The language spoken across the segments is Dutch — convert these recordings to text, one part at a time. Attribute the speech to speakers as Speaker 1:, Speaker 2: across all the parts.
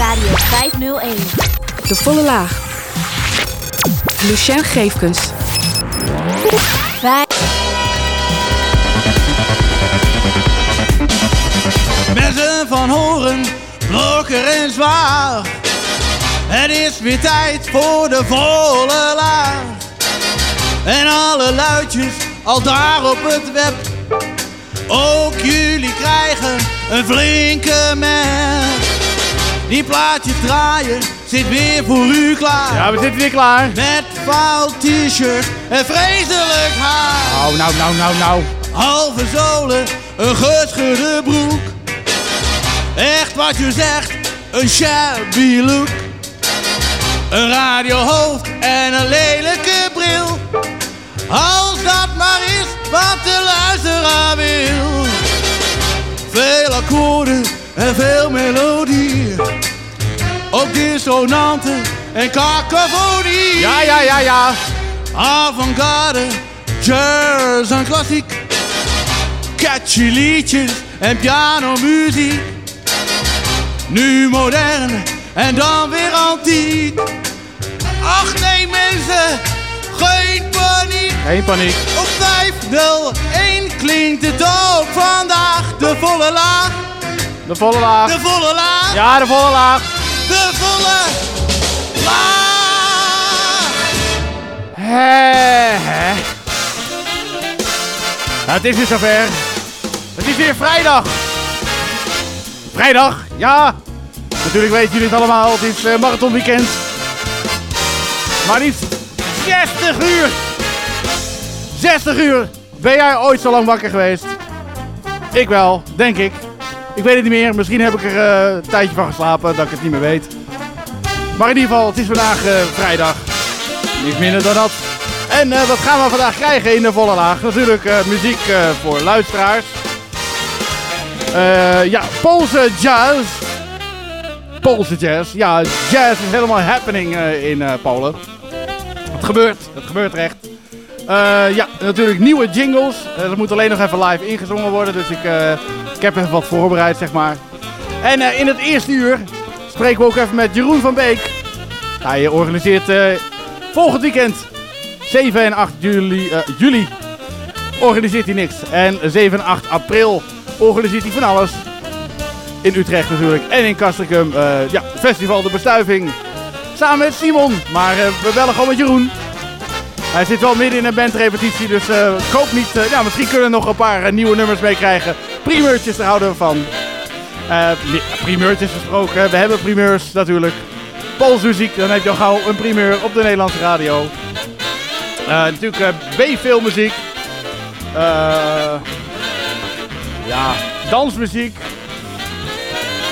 Speaker 1: Radio 501.
Speaker 2: De volle laag. Lucien Geefkens.
Speaker 1: Vijf.
Speaker 3: Mensen van horen, blokker en zwaar. Het is weer tijd voor de volle laag. En alle luidjes al daar op het web. Ook jullie krijgen een flinke merk. Die plaatjes draaien zit weer voor u klaar.
Speaker 4: Ja, we zitten weer klaar.
Speaker 3: Met fout t-shirt en vreselijk haar.
Speaker 4: Nou, nou, nou, nou, nou.
Speaker 3: Halve zolen, een geschudde broek. Echt wat je zegt, een shabby look. Een radiohoofd en een lelijke bril. Als dat maar is wat de luisteraar wil. Veel akkoorden en veel melodie. Ook dissonanten en cacophonie.
Speaker 4: Ja, ja, ja, ja.
Speaker 3: Avant-garde, jazz en klassiek. Catchy liedjes en pianomuziek. Nu modern en dan weer antiek. Ach nee mensen, geen paniek.
Speaker 4: Geen paniek.
Speaker 3: Op 501 klinkt het ook vandaag. De volle laag,
Speaker 4: De volle laag.
Speaker 3: de volle laag,
Speaker 4: Ja, de volle laag.
Speaker 3: De volle laag.
Speaker 4: Het is weer zover. Het is weer vrijdag. Vrijdag, ja. Natuurlijk weten jullie het allemaal. Het is eh, marathonweekend. Maar liefst 60 uur. 60 uur. Ben jij ooit zo lang wakker geweest? Ik wel, denk ik. Ik weet het niet meer. Misschien heb ik er eh, een tijdje van geslapen dat ik het niet meer weet. Maar in ieder geval, het is vandaag eh, vrijdag. Niet minder dan dat. En eh, wat gaan we vandaag krijgen in de volle laag? Natuurlijk muziek voor luisteraars. Ja, Poolse jazz. Poolse jazz. Ja, jazz is helemaal happening in Polen. Het gebeurt, het gebeurt echt. Ja, natuurlijk nieuwe jingles. Dat moet alleen nog even live ingezongen worden. Dus ik, ik heb even wat voorbereid, zeg maar. En eh, in het eerste uur spreken we ook even met Jeroen van Beek. Hij organiseert eh, volgend weekend 7 en 8 juli, eh, juli organiseert hij niks. En 7 en 8 april organiseert hij van alles. In Utrecht natuurlijk. En in Castricum. ja, Festival de Bestuiving. Samen met Simon. Maar we bellen gewoon met Jeroen. Hij zit wel midden in een bandrepetitie. Dus hoop niet... ja, misschien kunnen we nog een paar nieuwe nummers meekrijgen. Primeurtjes, daar houden we van. Nee, primeurtjes gesproken. We hebben primeurs natuurlijk. Pools muziek, dan heb je al gauw een primeur op de Nederlandse radio. Eh, natuurlijk eh, B-filmmuziek. Ja, dansmuziek.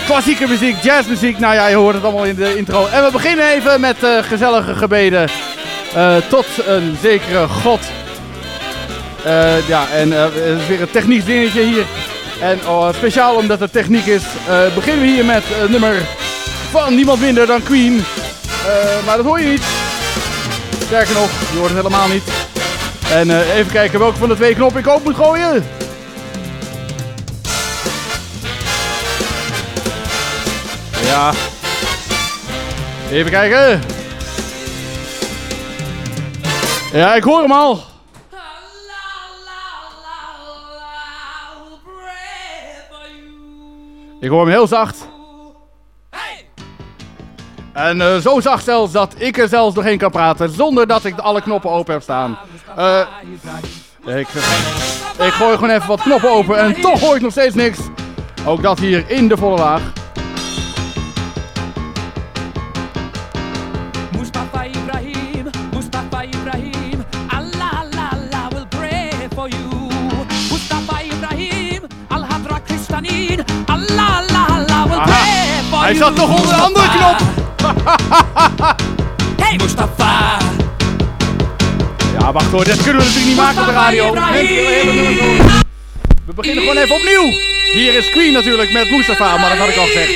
Speaker 4: Klassieke muziek, jazzmuziek. Nou ja, je hoort het allemaal in de intro. En we beginnen even met gezellige gebeden. tot een zekere God. Ja, en het is weer een technisch dingetje hier. En oh, speciaal omdat het techniek is, eh, beginnen we hier met een nummer van niemand minder dan Queen. Eh, maar dat hoor je niet. Sterker nog, je hoort het helemaal niet. En eh, even kijken welke van de twee knoppen ik ook moet gooien. Ja. Even kijken. Ja, ik hoor hem al. Ik hoor hem heel zacht. En eh, zo zacht zelfs dat ik er zelfs doorheen kan praten zonder dat ik alle knoppen open heb staan. Eh, ik, ik gooi gewoon even wat knoppen open en toch hoor ik nog steeds niks. Ook dat hier in de volle laag. Hij zat toch onder de andere knop.
Speaker 5: Hey Mustafa,
Speaker 4: Ja, wacht hoor, dit kunnen we natuurlijk niet maken op de radio. We beginnen gewoon even opnieuw. Hier is Queen natuurlijk met Mustafa, maar dat had ik al gezegd.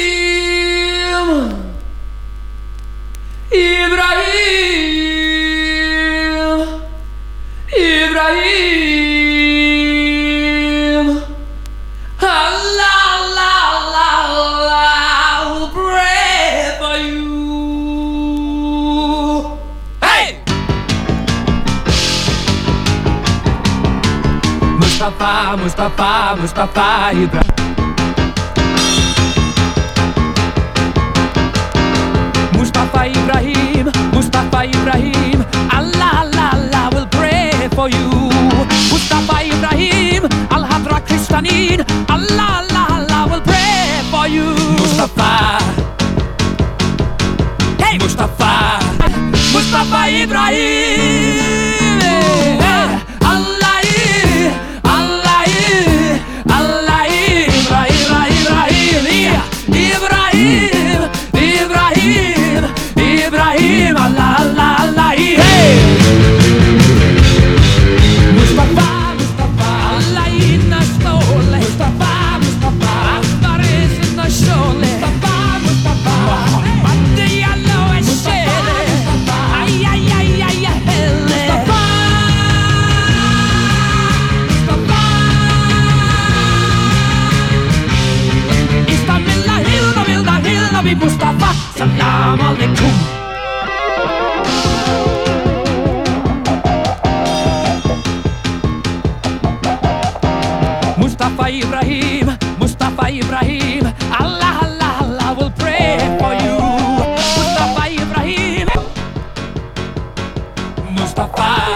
Speaker 5: Ibrahim, Ibrahim, Mustafa, Mustafa, Mustafa Ibrahim. Mustafa Ibrahim, Mustafa Ibrahim, Allah, Allah, Allah will pray for you. Mustafa Ibrahim, Al Hadra Kristanin, Allah, Allah, Allah will pray for you. Mustafa, hey Mustafa, Mustafa Ibrahim, Salam alaikum. Mustafa Ibrahim, Mustafa Ibrahim, Allah, Allah, Allah will pray for you. Mustafa Ibrahim, Mustafa, Mustafa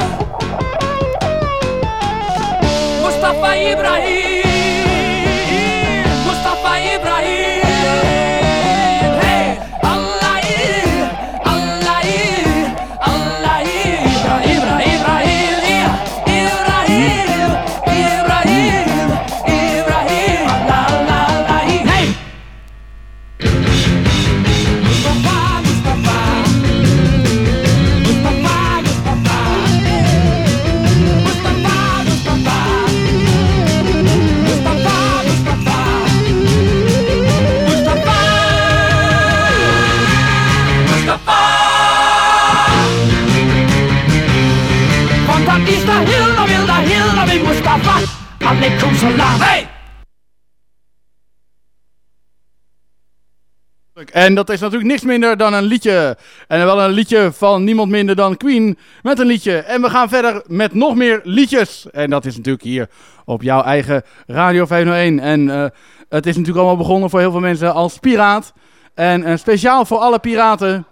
Speaker 4: En dat is natuurlijk niks minder dan een liedje. En wel een liedje van niemand minder dan Queen met een liedje. En we gaan verder met nog meer liedjes. En dat is natuurlijk hier op jouw eigen Radio 501. En eh, het is natuurlijk allemaal begonnen voor heel veel mensen als piraat. En speciaal voor alle piraten.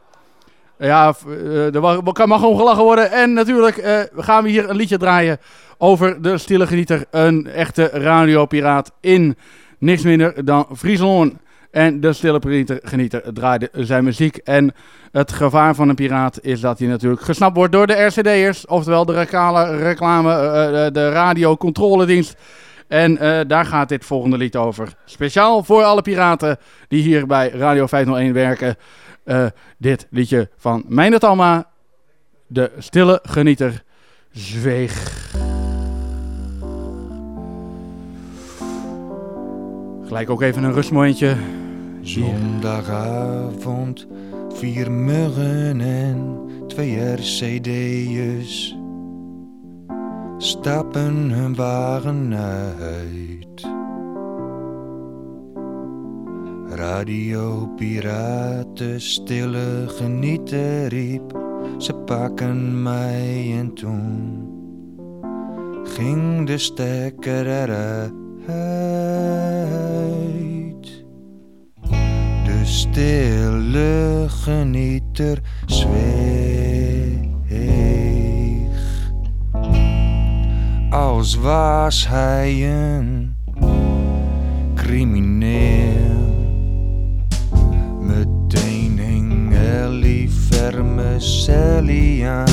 Speaker 4: Ja, eh, er mag gewoon gelachen worden. En natuurlijk eh, gaan we hier een liedje draaien over de stille genieter. Een echte radiopiraat in niks minder dan Friesland. En de stille genieter, draaide zijn muziek. En het gevaar van een piraat is dat hij natuurlijk gesnapt wordt door de RCD'ers. Oftewel de reclame, reclame eh, eh, de radiocontroledienst. En eh, daar gaat dit volgende lied over. Speciaal voor alle piraten die hier bij Radio 501 werken. Dit liedje van Meijner Talma. De stille genieter zweeg. Gelijk ook even een rustmomentje.
Speaker 1: Zondagavond, vier muggen en twee RCD'ers stappen hun wagen uit. Radio Piraten, stille genieten riep, ze pakken mij en toen ging de stekker eruit. Stille genieter zweeg. Als was hij een crimineel. Meteen hing Ellie Vermicelli aan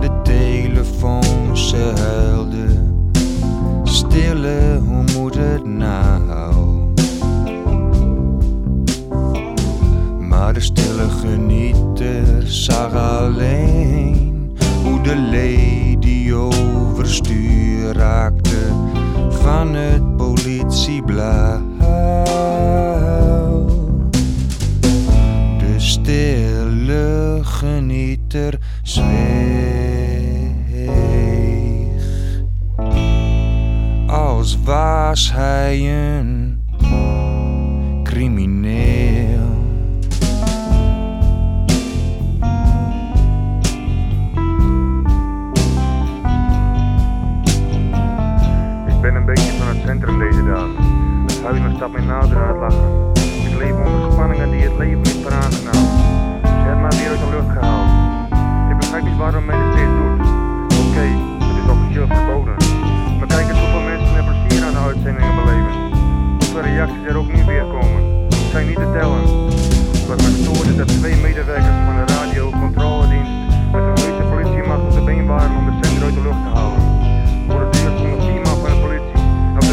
Speaker 1: de telefoon, ze huilde. Stille, hoe moet het nou? Maar de stille genieter zag alleen hoe de lady overstuur raakte van het politieblauw. De stille genieter zweeg als was hij een crimineel.
Speaker 6: centrum deze dagen. Het huis nog stapt mijn nader uitlachen. lachen.
Speaker 2: Ik leef
Speaker 6: onder spanningen die het leven niet veraangenaam. Ze hebben mij weer uit de lucht gehaald. Ik begrijp niet waarom men dit steeds doet. Oké, het is officieel verboden. Maar kijk eens hoeveel mensen er plezier aan de uitzendingen beleven. Hoeveel reacties er ook niet weer komen. Ik zijn niet te tellen. Wat me stoorde dat twee medewerkers van de radiocontroledienst met de meeste politiemacht op de been waren om de zender uit de lucht te halen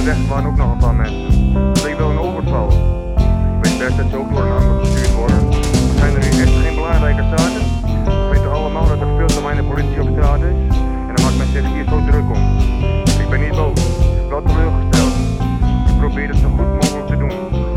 Speaker 6: de waren ook nog een paar mensen. Het leek wel een overval. Ik weet best dat ze ook door een ander gestuurd worden. Maar zijn er nu echt geen belangrijke zaken? We weten allemaal dat er veel te weinig politie op straat is. En dan maakt men zich hier zo druk om. Ik ben niet boos, wel teleurgesteld. Ik probeer het zo goed mogelijk te doen.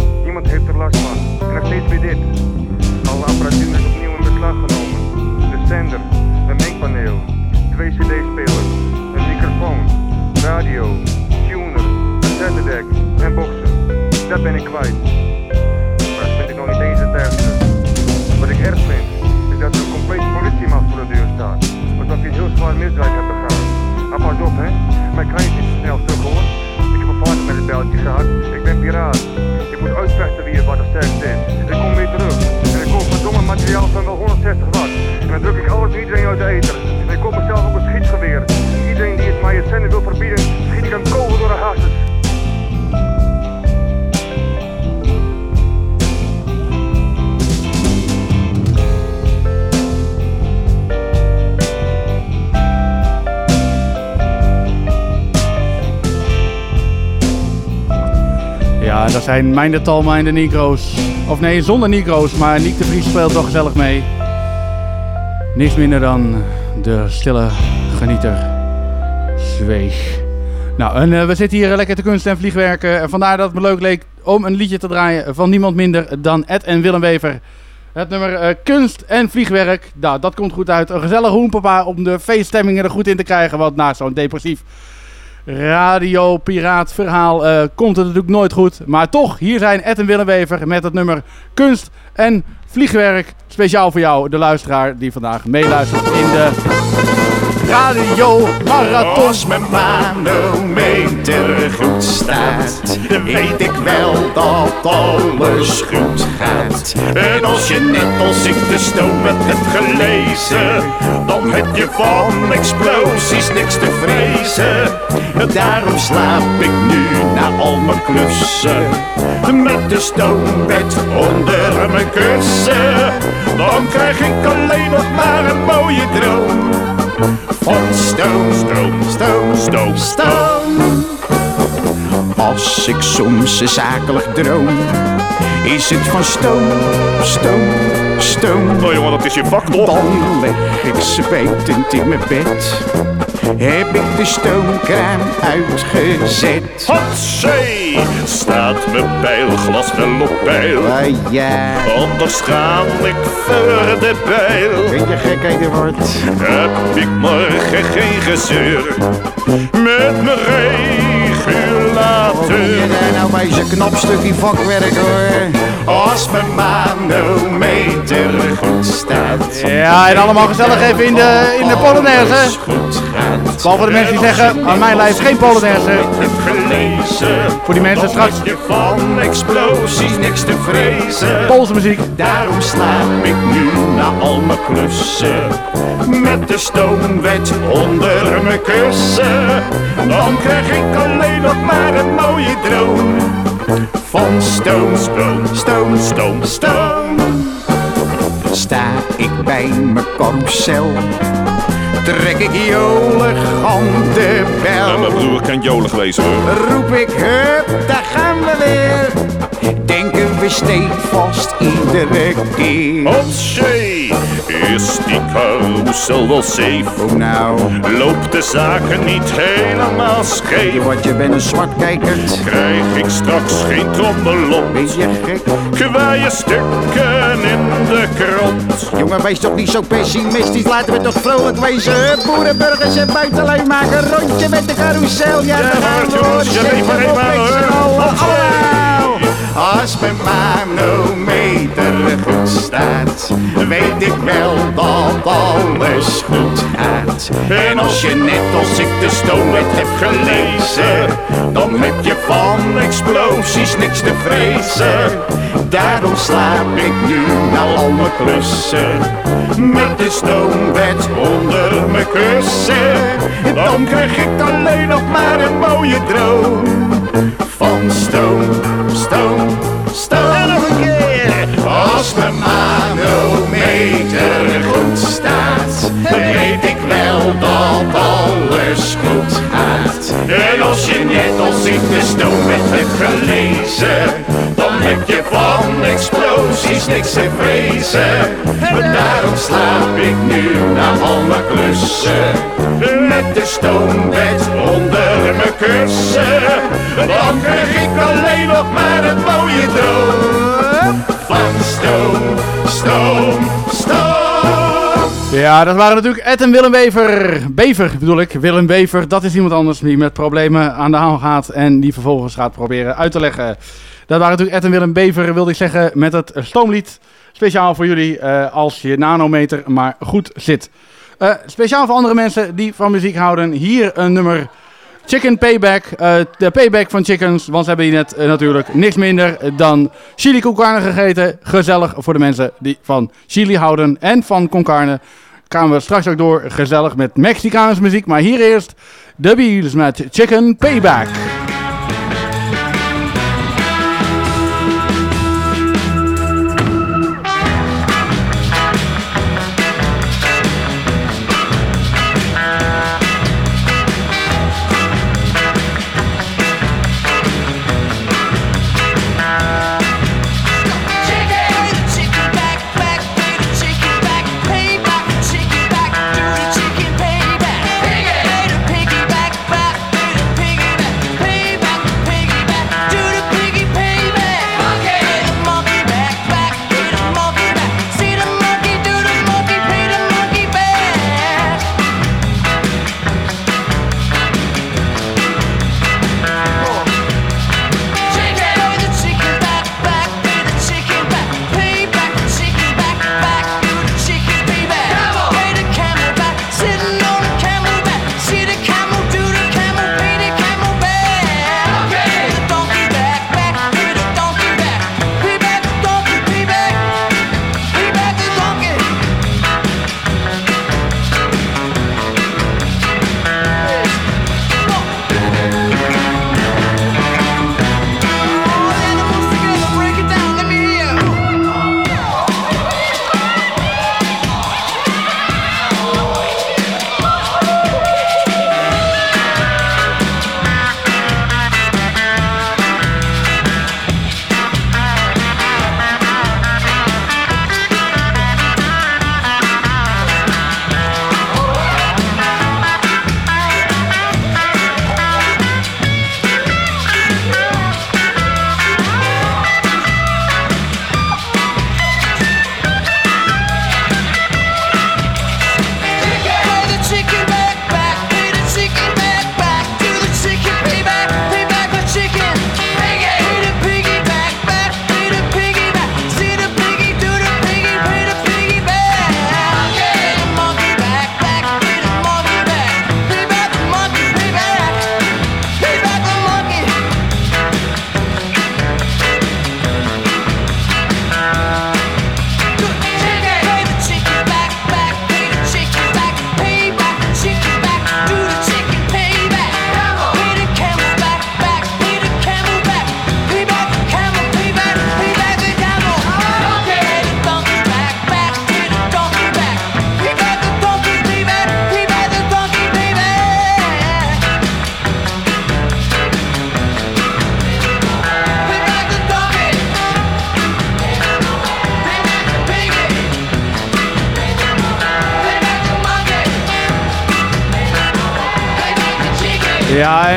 Speaker 4: Zijn mijn Talma en de. Of nee, zonder Negro's, maar Nick de Vries speelt wel gezellig mee. Niks minder dan de stille genieter Zweeg. Nou, eh, we zitten hier lekker te kunsten en vliegwerken. En vandaar dat het me leuk leek om een liedje te draaien van niemand minder dan Ed en Willem Wever. Het nummer eh, Kunst en Vliegwerk. Nou, dat komt goed uit. Een gezellig hoenpapa om de feeststemmingen er goed in te krijgen. Want na zo'n depressief radio-piraat verhaal eh, komt het natuurlijk nooit goed. Maar toch, hier zijn Ed en Willem Wever met het nummer Kunst en Vliegwerk. Speciaal voor jou, de luisteraar die vandaag meeluistert in de Radio Marathon.
Speaker 7: Als mijn manometer goed staat, weet ik wel dat alles goed gaat. En als je net als ik de stoomwet hebt gelezen, dan heb je van explosies niks te vrezen. Daarom slaap ik nu na al mijn klussen, met de stoomwet onder mijn kussen. Dan krijg ik alleen nog maar een mooie droom van stoom, stoom, stoom, stoom, stoom. Als ik soms zakelijk droom, is het van stoom, stoom, stoom.
Speaker 8: Nou jongen, dat is je vak toch?
Speaker 7: Dan lig ik zwetend in mijn bed, heb ik de stoomkraan uitgezet.
Speaker 8: Hatsé, staat mijn pijlglas wel op.
Speaker 7: Ah ja,
Speaker 8: Anders ga ik voor de bijl.
Speaker 7: ben je gek Eduard?
Speaker 8: Heb ik morgen geen gezeur met mijn
Speaker 7: Je daar nou bij zo'n knap stukje vakwerk hoor. Als mijn manometer goed staat.
Speaker 4: Ja, en allemaal gezellig even in de, in de Polonaise.
Speaker 7: Goed gaat.
Speaker 4: Behalve de mensen die zeggen, aan mijn lijf geen Polonaise. Voor die mensen straks
Speaker 8: van explosies niks te vrezen.
Speaker 4: Poolse muziek.
Speaker 7: Daarom slaap ik nu na al mijn klussen.
Speaker 8: Met de stoomwet onder mijn kussen. Dan krijg ik alleen nog maar een mooie droom.
Speaker 7: Van stoom,
Speaker 8: Stoom,
Speaker 7: stoom,
Speaker 8: stoom, stoom.
Speaker 7: Sta ik bij mijn carousel. Trek ik jolig aan de
Speaker 8: Ja, mijn
Speaker 7: bel.
Speaker 8: broer kan jolig wezen hoor.
Speaker 7: Roep ik, hup, daar gaan we weer. Denken we stevast iedere keer.
Speaker 8: Hatsé, is die carousel wel safe?
Speaker 7: Oh nou,
Speaker 8: Loopt de zaken niet helemaal scheef?
Speaker 7: wat je bent een zwartkijkerd.
Speaker 8: Krijg ik straks geen trommel op?
Speaker 7: Ben je gek?
Speaker 8: Kwaaie stukken in de krot.
Speaker 7: Jongen, wees toch niet zo pessimistisch. Laten we toch vrolijk wezen. Boerenburgers en buitenlui maken rondje met de carousel. Ja, gaan we hoor.
Speaker 8: jongens, je
Speaker 7: Zet
Speaker 8: weet maar
Speaker 7: hem op
Speaker 8: even,
Speaker 7: met z'n
Speaker 8: hoor.
Speaker 7: allen.
Speaker 8: Hatsé.
Speaker 7: Allemaal. Als mijn manometer goed staat, weet ik wel dat alles goed gaat.
Speaker 8: En als je net als ik de stoomwet hebt gelezen, dan heb je van explosies niks te vrezen.
Speaker 7: Daarom slaap ik nu al mijn klussen.
Speaker 8: Met de stoomwet onder mijn kussen, dan krijg ik alleen nog maar een mooie droom.
Speaker 7: Van stoom, stom, stom. En nog een keer.
Speaker 8: Als mijn manometer goed staat, weet ik
Speaker 7: wel dat alles goed gaat.
Speaker 8: En als je net als ik de stoom met het gelezen, heb je van explosies niks te vrezen. En daarom slaap ik nu na al klussen, met de stoomwet onder mijn kussen. Dan krijg ik alleen nog maar een mooie droom van stoom, stoom, stoom.
Speaker 9: Ja, dat waren natuurlijk Ed en Willem Wever. Bever bedoel ik. Willem Wever, dat is iemand anders die met problemen aan de haal gaat. En die vervolgens gaat proberen uit te leggen. Dat waren natuurlijk Ed en Willem Bever, wilde ik zeggen, met het stoomlied. Speciaal voor jullie eh, als je nanometer maar goed zit. Eh, speciaal voor andere mensen die van muziek houden. Hier een nummer Chicken Payback. eh, de payback van chickens. Want ze hebben hier net natuurlijk niks minder dan chili con carne gegeten. Gezellig voor de mensen die van chili houden en van con carne. Gaan we straks ook door gezellig met Mexicaanse muziek. Maar hier eerst de Beatles met Chicken Payback.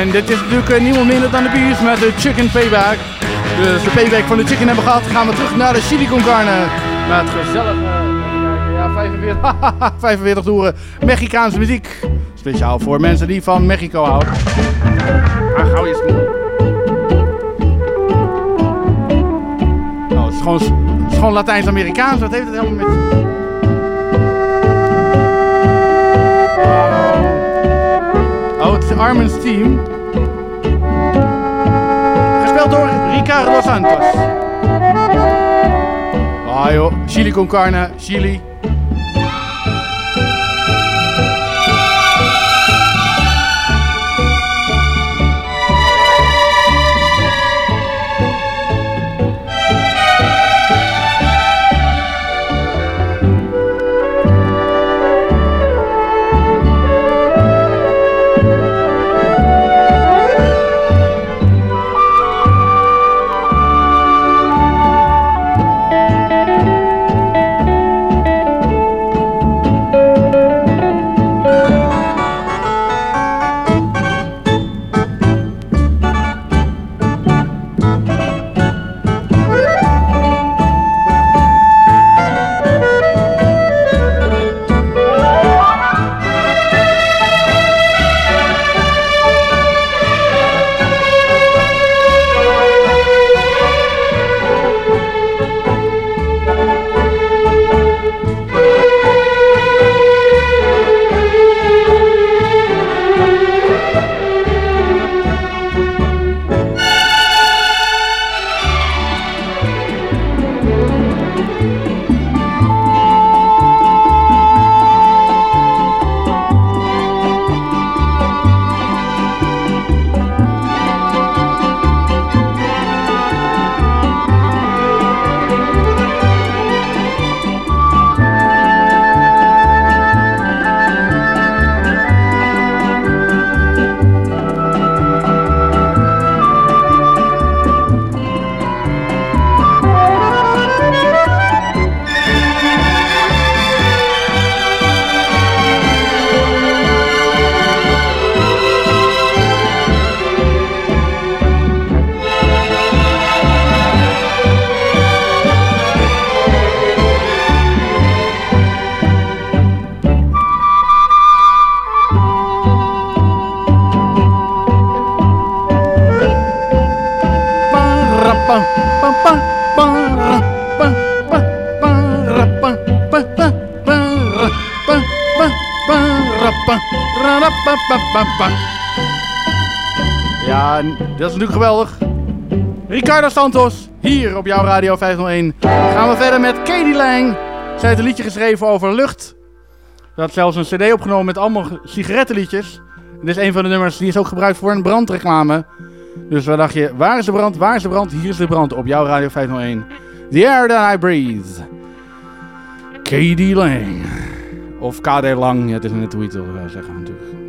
Speaker 9: En dit is natuurlijk niemand minder dan de Beatles met de Chicken Payback. Dus de payback van de chicken hebben gehad. Gaan we terug naar de chili con. Met gezellige, ja, 45, 45 toeren Mexicaanse muziek. Speciaal voor mensen die van Mexico houden. Ah, gauw smoel. Nou, het is gewoon, gewoon Latijns-Amerikaans. Wat heeft het helemaal met... Armin's team. Gespeeld door Ricardo Santos. Ah joh, chili con carne, chili.
Speaker 10: En dat is natuurlijk geweldig. Ricardo Santos, hier op jouw Radio 501. Gaan we verder met Katie Lang. Zij heeft een liedje geschreven over lucht. Ze had zelfs een cd opgenomen met allemaal sigarettenliedjes. En dit is een van de nummers die is ook gebruikt voor een brandreclame. Dus wat dacht je, waar is de brand, waar is de brand? Hier is de brand op jouw Radio 501. The air that I breathe. Katie Lang. Of KD Lang, ja, het is net hoe je het wil eh, zeggen natuurlijk.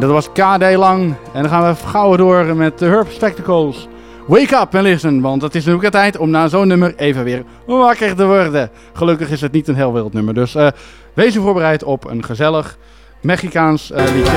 Speaker 4: Dat was KD Lang. En dan gaan we gauw door met de Herb Spectacles. Wake up en listen, want het is nu ook de tijd om na zo'n nummer even weer wakker te worden. Gelukkig is het niet een heel wild nummer, dus eh, wees u voorbereid op een gezellig Mexicaans eh, liedje.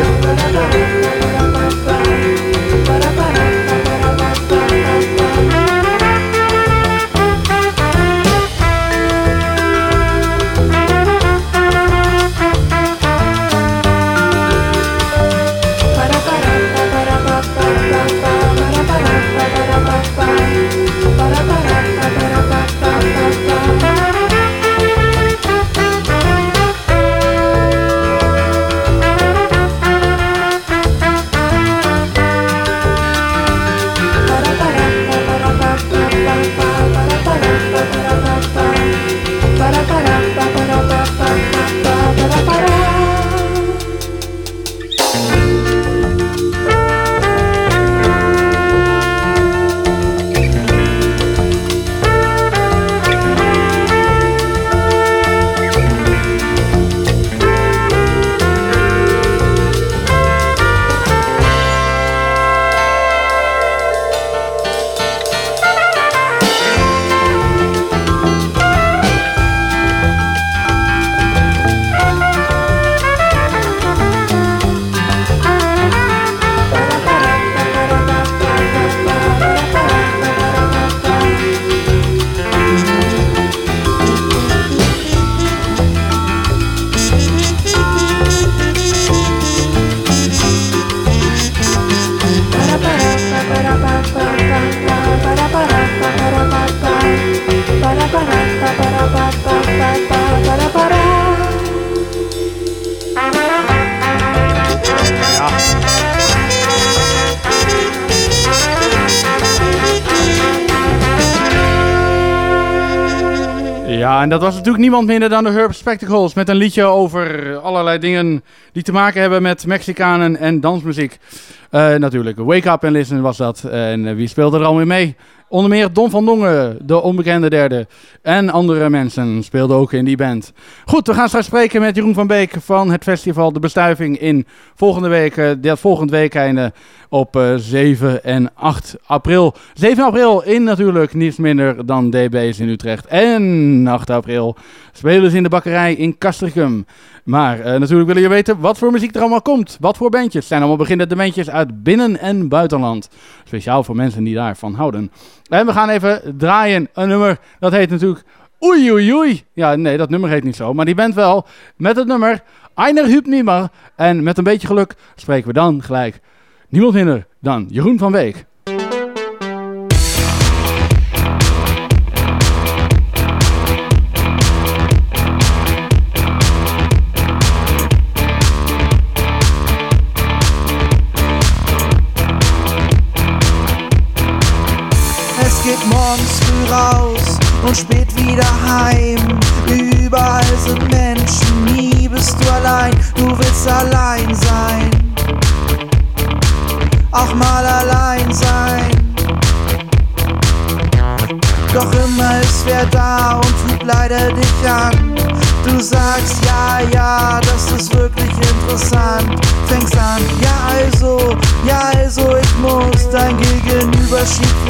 Speaker 4: Niemand minder dan de Herb Spectacles. Met een liedje over allerlei dingen die te maken hebben met Mexicanen en dansmuziek. Eh, natuurlijk, Wake Up and Listen was dat. En eh, wie speelde er allemaal mee? Onder meer Don van Dongen, de onbekende derde. En andere mensen speelden ook in die band. Goed, we gaan straks spreken met Jeroen van Beek van het festival De Bestuiving in volgende week, eh, dat volgend weekende op eh, 7 en 8 april. 7 april in natuurlijk niets minder dan DB's in Utrecht. En 8 april spelen ze in de bakkerij in Castricum. Maar eh, natuurlijk willen je weten wat voor muziek er allemaal komt. Wat voor bandjes. Het zijn allemaal beginnende bandjes uit binnen- en buitenland. Speciaal voor mensen die daarvan houden. En we gaan even draaien een nummer. Dat heet natuurlijk Oei Oei Oei. Ja, nee, dat nummer heet niet zo. Maar die band wel. Met het nummer Einer Hüb Nimmer. En met een beetje geluk spreken we dan gelijk niemand minder dan Jeroen van Week.
Speaker 11: Und spät wieder heim. Überall sind Menschen, nie bist du allein. Du willst allein sein, auch mal allein sein. Doch immer ist wer da und tut leider dich an. Du sagst ja, ja, das ist wirklich interessant. Fängst an, ja also, ja also, ich muss. Dein Gegenüber schiebt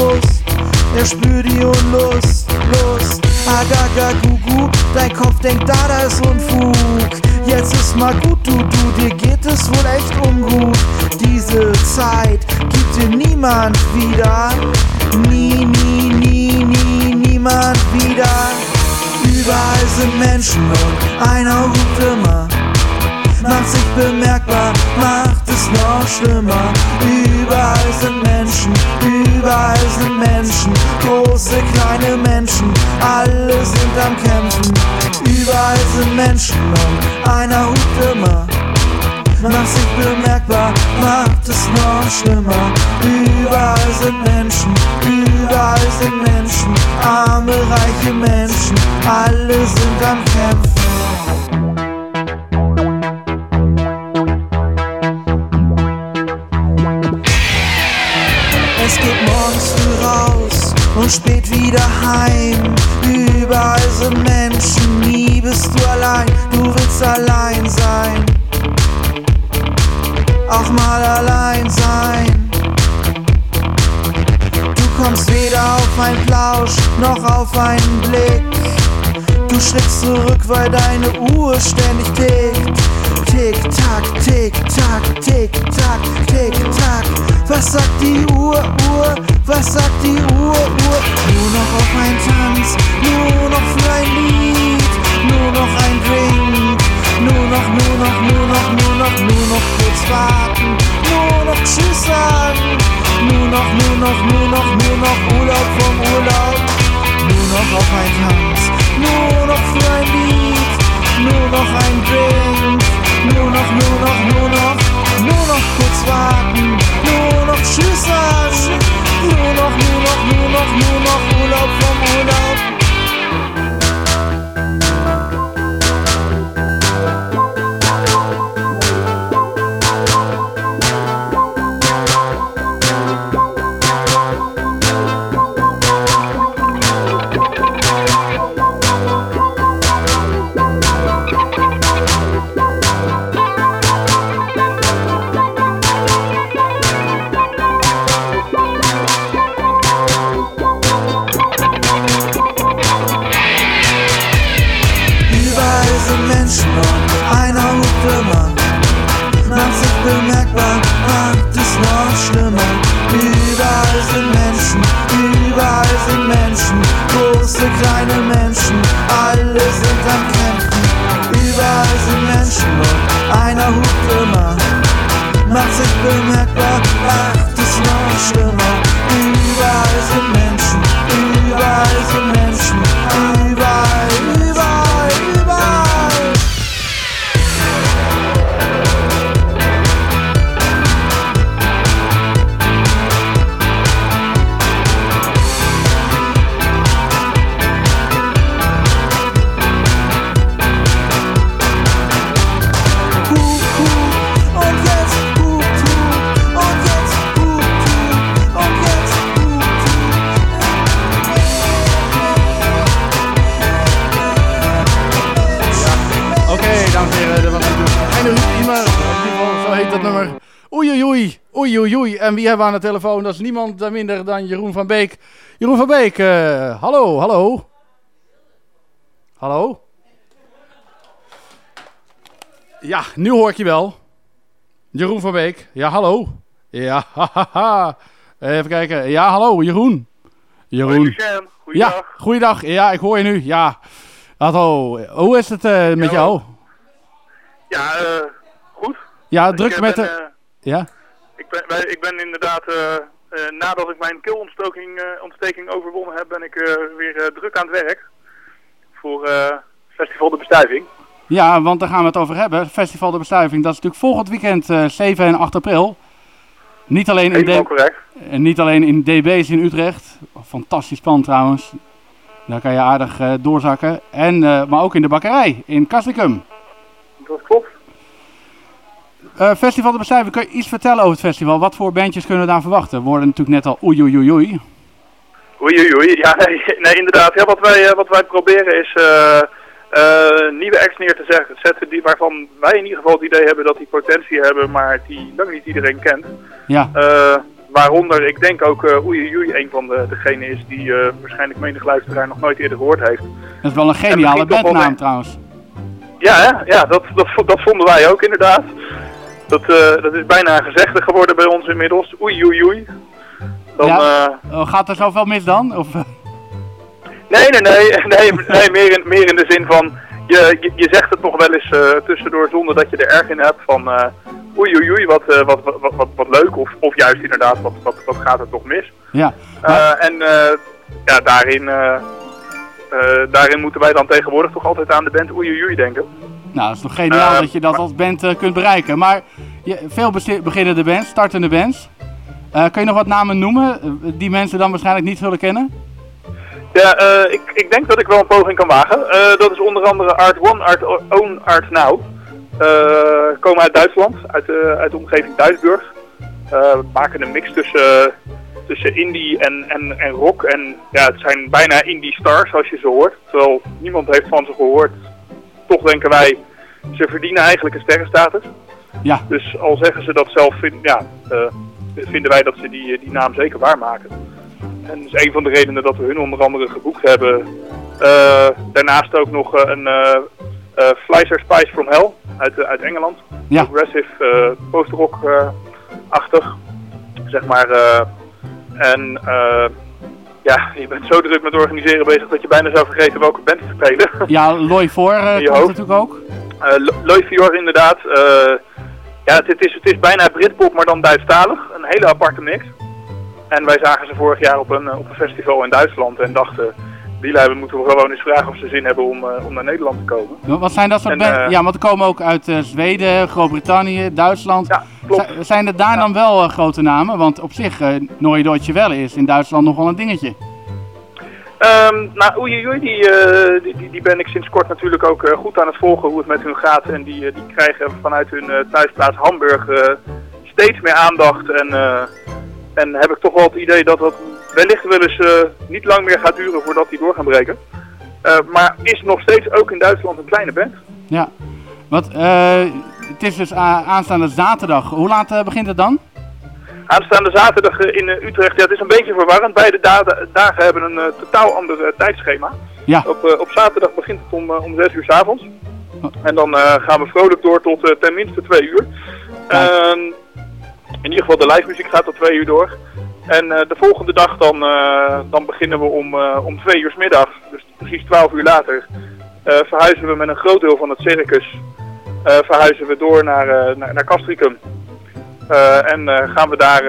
Speaker 11: er spürt die Unlust, Lust. Agaga, gugu, dein Kopf denkt, da, da ist Unfug. Jetzt ist mal gut, du, du, dir geht es wohl echt ungut. Diese Zeit gibt dir niemand wieder. Nie, nie, nie, nie, niemand wieder. Überall sind Menschen und einer ruft immer. Macht sich bemerkbar, macht es noch schlimmer. Überall sind Menschen, überall sind Menschen. Große, kleine Menschen, alle sind am Kämpfen. Überall sind Menschen und einer ruft immer. Macht sich bemerkbar, macht es noch schlimmer. Überall sind Menschen, überall sind Menschen. Arme, reiche Menschen, alle sind am Kämpfen. Spät wieder heim. Überall sind Menschen, nie bist du allein, du willst allein sein. Auch mal allein sein. Du kommst weder auf ein Plausch noch auf einen Blick. Du schrittst zurück, weil deine Uhr ständig tickt. Tick, tack, tick, tack, tick, tack, tick, tack. Was sagt die Uhr, Uhr? Was sagt die Uhr, Uhr? Nur noch auf ein Tanz, nur noch für ein Lied, nur noch ein Drink. Nur noch, nur noch, nur noch, nur noch, nur noch kurz warten, nur noch Tschüss sagen. Nur noch, nur noch, nur noch, nur noch Urlaub vom Urlaub. Nur noch auf ein Tanz, nur noch für ein Lied, nur noch ein Drink. Nur noch, nur noch, nur noch, nur noch kurz warten, nur noch Tschüss sagen. Nur noch, nur noch, nur noch, nur noch Urlaub vom Urlaub.
Speaker 4: Wie hebben we aan de telefoon? Dat is niemand minder dan Jeroen van Beek. Jeroen van Beek, eh, hallo, hallo. Hallo? Ja, nu hoor ik je wel. Jeroen van Beek, ja, hallo. Ja, hahaha. Even kijken. Ja, hallo, Jeroen. Jeroen. Ja, goeiedag. Ja, ik hoor je nu. Ja. Hallo. Hoe is het eh, met jou?
Speaker 2: Ja, eh, goed.
Speaker 4: Ja, druk met
Speaker 2: ben,
Speaker 4: de... Ja?
Speaker 2: Ik, ben, wij- ik ben inderdaad, eh, eh, nadat ik mijn keelontsteking eh, ontsteking overwonnen heb, ben ik weer druk aan het werk. Voor Festival de Bestuiving.
Speaker 4: Ja, want daar gaan we het over hebben. Festival de Bestuiving, dat is natuurlijk volgend weekend eh, 7 en 8 april. Niet alleen, in
Speaker 2: Helemaal correct.
Speaker 4: en niet alleen in DB's in Utrecht. Fantastisch pand trouwens. Daar kan je aardig eh, doorzakken. En, maar ook in de bakkerij in Castricum.
Speaker 2: Dat klopt.
Speaker 4: Eh, festival de Bestuiving, kun je iets vertellen over het festival? Wat voor bandjes kunnen we daar verwachten? We worden natuurlijk net al oei oei oei oei.
Speaker 2: Oei, oei, oei. Ja, nee, nee inderdaad. Ja, wat, wij, eh, wat wij proberen is eh, nieuwe acts neer te zeggen- zetten die, waarvan wij in ieder geval het idee hebben dat die potentie hebben, maar die lang niet iedereen kent.
Speaker 4: Ja.
Speaker 2: Waaronder, ik denk ook Oei Oei Oei een van de, degene is die waarschijnlijk menig luisteraar nog nooit eerder gehoord heeft.
Speaker 4: Dat is wel een geniale bandnaam trouwens.
Speaker 2: Ja, hè? ja dat, dat, dat vonden wij ook inderdaad. Dat, eh, dat is bijna een gezegde geworden bij ons inmiddels. Oei Oei Oei. Dan,
Speaker 4: Ja.
Speaker 2: eh,
Speaker 4: Oh, gaat er zoveel mis dan? Of,
Speaker 2: Nee, nee, nee, nee, nee meer, in, meer in de zin van, je, je, je zegt het nog wel eens eh, tussendoor zonder dat je er erg in hebt van, oei oei oei, wat, wat, wat, wat, wat leuk, of, of juist inderdaad, wat, wat, wat gaat er toch mis.
Speaker 4: Ja.
Speaker 2: En ja, daarin, daarin moeten wij dan tegenwoordig toch altijd aan de band oei oei oei denken.
Speaker 4: Nou, dat is toch geniaal
Speaker 2: Eh,
Speaker 4: dat je dat als band eh, kunt bereiken. Maar je, veel beginnende bands, startende bands. Eh, kun je nog wat namen noemen die mensen dan waarschijnlijk niet zullen kennen?
Speaker 2: Ja, ik, ik denk dat ik wel een poging kan wagen. Dat is onder andere Art One, Art Own Art Now. Komen uit Duitsland, uit de, uit de omgeving Duisburg. Eh, maken een mix tussen, tussen indie en, en, en rock. En ja, het zijn bijna indie stars als je ze hoort. Terwijl niemand heeft van ze gehoord. Toch denken wij, ze verdienen eigenlijk een sterrenstatus.
Speaker 4: Ja.
Speaker 2: Dus al zeggen ze dat zelf, ja, eh, vinden wij dat ze die, die naam zeker waarmaken. En dat is een van de redenen dat we hun onder andere geboekt hebben. Eh, daarnaast ook nog eh, een eh, Fleischer Spice from Hell uit, uit Engeland.
Speaker 4: Ja.
Speaker 2: Progressive post-rock-achtig, zeg maar. en eh, ja, je bent zo druk met organiseren bezig dat je bijna zou vergeten welke band te spelen.
Speaker 4: Ja, Loy voor
Speaker 2: je
Speaker 4: komt natuurlijk ook.
Speaker 2: Lo- Loy Fior inderdaad. eh, ja, het, is, het is bijna Britpop, maar dan Duitsstalig. Een hele aparte mix. En wij zagen ze vorig jaar op een, op een festival in Duitsland en dachten... Die we moeten gewoon eens vragen of ze zin hebben om, eh, om naar Nederland te komen.
Speaker 4: Wa- Wat zijn dat soort bands?
Speaker 2: eh,
Speaker 4: ja, want er komen ook uit eh, Zweden, Groot-Brittannië, Duitsland.
Speaker 2: Ja, klopt.
Speaker 4: Zi- zijn er daar dan wel grote namen? Want op zich, eh Neue Deutsche Welle is in Duitsland nog wel een dingetje.
Speaker 2: Ehm, nou, oei, oei, die, die, die, die ben ik sinds kort natuurlijk ook goed aan het volgen hoe het met hun gaat. En die, die krijgen vanuit hun thuisplaats Hamburg steeds meer aandacht. En, en heb ik toch wel het idee dat dat wellicht wel eens eh, niet lang meer gaat duren voordat die door gaan breken. Eh, maar is nog steeds ook in Duitsland een kleine band.
Speaker 4: Ja. Wat, eh, het is dus aanstaande zaterdag. Hoe laat begint het dan?
Speaker 2: Aanstaande zaterdag in Utrecht, ja, het is een beetje verwarrend. Beide da- dagen hebben een totaal ander tijdschema.
Speaker 4: Ja.
Speaker 2: Op, op zaterdag begint het om, om 6 uur s avonds. En dan gaan we vrolijk door tot ten minste 2 uur. Ehm, in ieder geval de live muziek gaat tot 2 uur door. En eh, de volgende dag dan, eh, dan beginnen we om, eh, om 2 uur 's middags, dus precies 12 uur later, verhuizen we met een groot deel van het circus verhuizen we door naar, naar, naar Castricum. En gaan we daar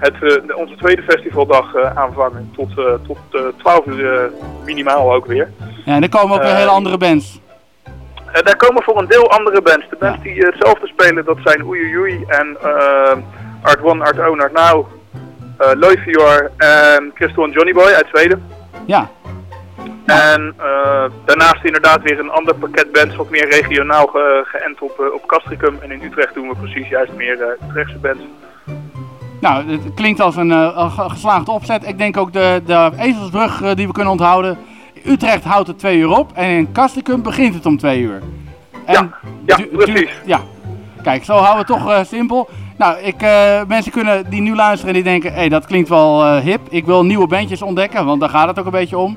Speaker 2: het, onze tweede festivaldag aanvangen tot, tot eh, 12 uur minimaal ook weer.
Speaker 4: Ja, en er komen ook weer
Speaker 2: Eh,
Speaker 4: hele andere bands.
Speaker 2: Eh, daar komen voor een deel andere bands. De bands die eh, hetzelfde spelen, dat zijn Oei en eh, Art One, Art Own, Art Now, uh, Loifior en Crystal en Johnny Boy uit Zweden.
Speaker 4: Ja.
Speaker 2: En eh, daarnaast inderdaad weer een ander pakket bands, wat meer regionaal ge- geënt op, eh, op Castricum. En in Utrecht doen we precies juist meer eh Utrechtse bands.
Speaker 4: Nou, het klinkt als een eh, een ge- geslaagde opzet. Ik denk ook de, de ezelsbrug eh, die we kunnen onthouden. Utrecht houdt het twee uur op en in Castricum begint het om twee uur. En
Speaker 2: ja,
Speaker 4: du-
Speaker 2: precies.
Speaker 4: ja. Kijk, zo houden we het toch eh, simpel. Nou, ik, eh, mensen kunnen die nu luisteren en die denken, hé, hey, dat klinkt wel eh, hip. Ik wil nieuwe bandjes ontdekken, want daar gaat het ook een beetje om.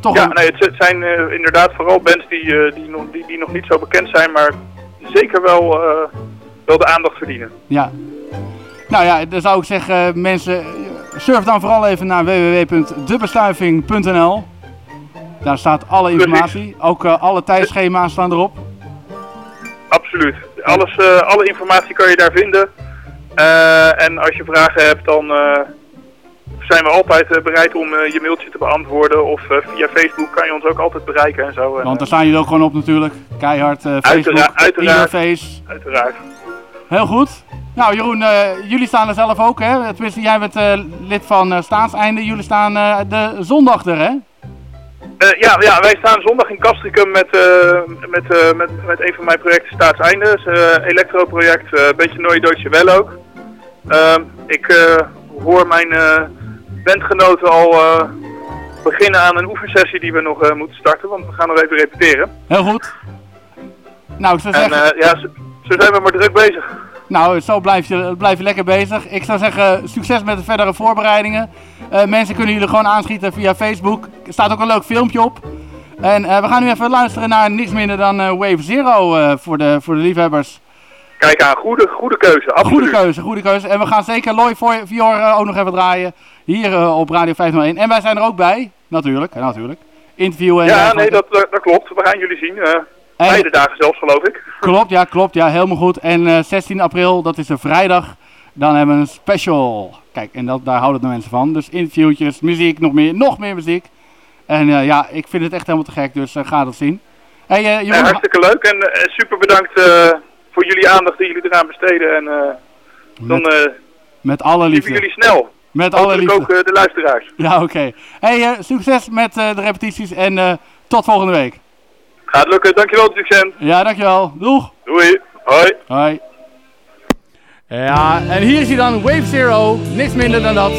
Speaker 4: Toch
Speaker 2: Ja,
Speaker 4: een-
Speaker 2: nee, het, zijn inderdaad vooral bands die, die, nog, die, die nog niet zo bekend zijn, maar zeker wel, wel de aandacht verdienen.
Speaker 4: Ja. Nou ja, dan zou ik zeggen, mensen, surf dan vooral even naar www.debestuiving.nl. Daar staat alle informatie. Ook eh, alle tijdschema's staan erop.
Speaker 2: Absoluut. Alles, eh, alle informatie kan je daar vinden. Eh, en als je vragen hebt, dan zijn we altijd bereid om je mailtje te beantwoorden. Of via Facebook kan je ons ook altijd bereiken en zo. En,
Speaker 4: Want daar staan jullie ook gewoon op natuurlijk. Keihard eh, Facebook,
Speaker 2: Uiteraard, uiteraard.
Speaker 4: Face.
Speaker 2: uiteraard.
Speaker 4: Heel goed. Nou Jeroen, jullie staan er zelf ook hè? Tenminste, jij bent lid van Staatseinde. Jullie staan de zondag er hè?
Speaker 2: Eh, ja, ja, wij staan zondag in Castricum met, eh, met, eh, met, met een van mijn projecten Staatseinde. Dat is een elektroproject, een beetje Neue Deutsche Welle ook. Ehm, ik hoor mijn bandgenoten al beginnen aan een oefensessie die we nog moeten starten, want we gaan nog even repeteren.
Speaker 4: Heel goed. Nou, ik zou
Speaker 2: En
Speaker 4: zeggen...
Speaker 2: eh, ja, zo, zo zijn we maar druk bezig.
Speaker 4: Nou, zo blijf je, blijf je lekker bezig. Ik zou zeggen, succes met de verdere voorbereidingen. Eh, mensen kunnen jullie gewoon aanschieten via Facebook. Er staat ook een leuk filmpje op. En eh, we gaan nu even luisteren naar niets minder dan eh, Wave Zero voor, de, voor de liefhebbers.
Speaker 2: Kijk aan, goede, goede keuze, absoluut.
Speaker 4: Goede keuze, goede keuze. En we gaan zeker Loy Vior ook nog even draaien. Hier op Radio 501. En wij zijn er ook bij.
Speaker 10: Natuurlijk, natuurlijk. Interviewen en
Speaker 2: Ja, nee, dat, dat, dat klopt. We gaan jullie zien. Eh
Speaker 10: En-
Speaker 2: beide dagen zelfs, geloof ik.
Speaker 10: Klopt, ja, klopt. Ja, helemaal goed. En eh, 16 april, dat is een vrijdag. Dan hebben we een special. Kijk, en dat, daar houden de mensen van. Dus interviewtjes, muziek, nog meer, nog meer muziek. En eh, ja, ik vind het echt helemaal te gek, dus eh, ga dat zien. Hey, eh,
Speaker 2: Eh, hartstikke leuk en eh, super bedankt eh, voor jullie aandacht die jullie eraan besteden. En eh, dan
Speaker 10: met,
Speaker 2: eh
Speaker 10: met alle liefde.
Speaker 2: jullie snel.
Speaker 10: Met alle liefde.
Speaker 2: ook eh, de luisteraars.
Speaker 10: Ja, oké. Hey, eh, succes met eh, de repetities en eh, tot volgende week.
Speaker 2: Gaat lukken, dankjewel Duxen.
Speaker 10: Ja, dankjewel. Doeg.
Speaker 2: Doei. Hoi.
Speaker 10: Hoi. Ja, en hier is hij dan, Wave Zero. Niks minder dan dat.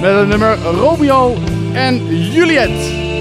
Speaker 10: Met het nummer Romeo en Juliet.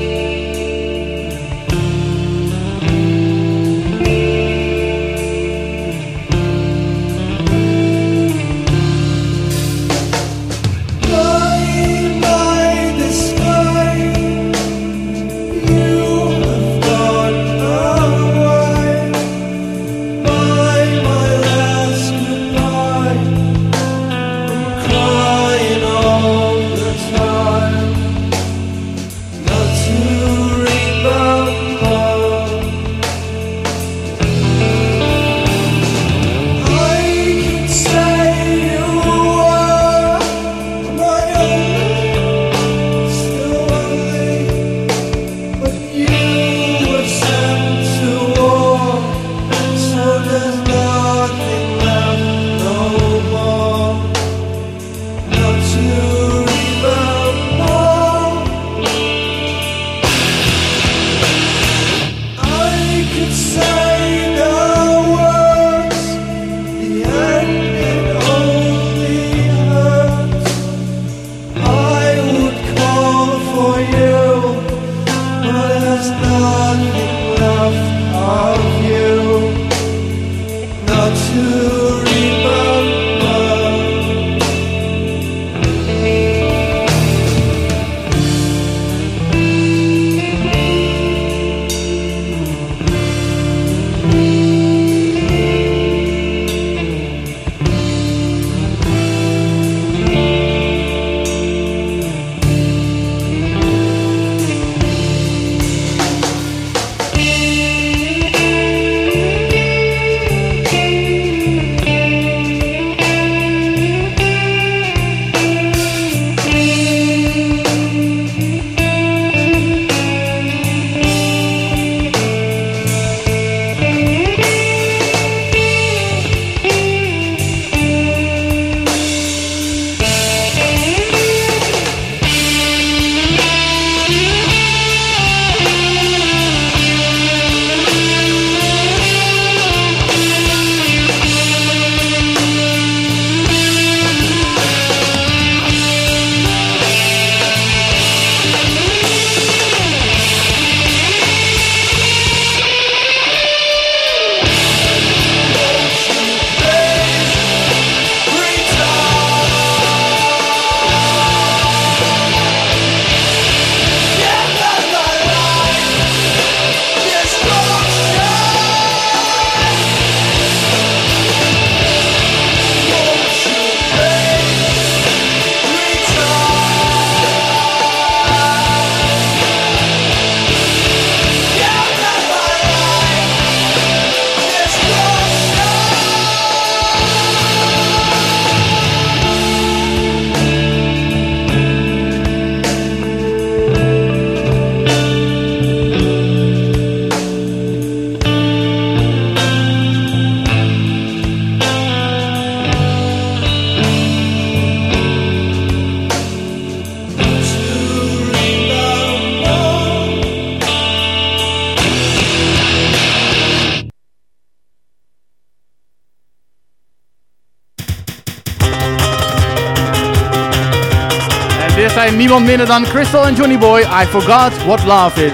Speaker 10: Crystal en Johnny Boy. I forgot what love is.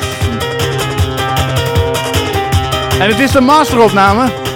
Speaker 10: En het is de masteropname.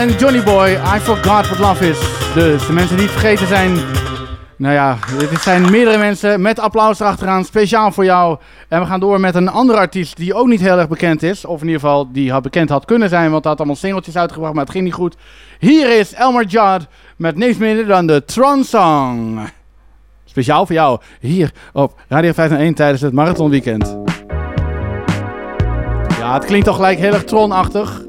Speaker 4: En Johnny Boy. I forgot what love is. Dus de mensen die het vergeten zijn. Nou ja, dit zijn meerdere mensen met applaus erachteraan. Speciaal voor jou. En we gaan door met een andere artiest die ook niet heel erg bekend is. Of in ieder geval die had bekend had kunnen zijn. Want hij had allemaal singeltjes uitgebracht, maar het ging niet goed. Hier is Elmer Judd met niks minder dan de Tron Song. Speciaal voor jou. Hier op Radio 501 tijdens het Marathon Weekend. Ja, het klinkt toch gelijk heel erg Tron-achtig.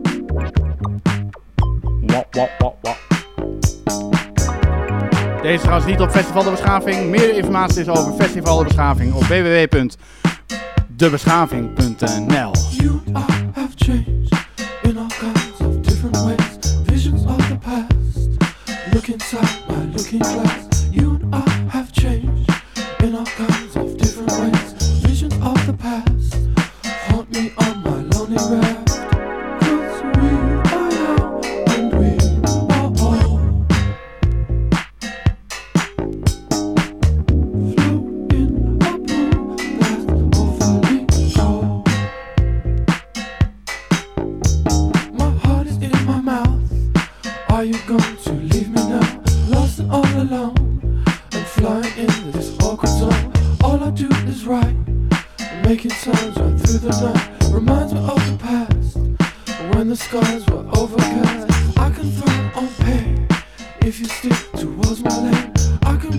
Speaker 4: Deze is trouwens niet op Festival de Beschaving. Meer informatie is over Festival de Beschaving op www.debeschaving.nl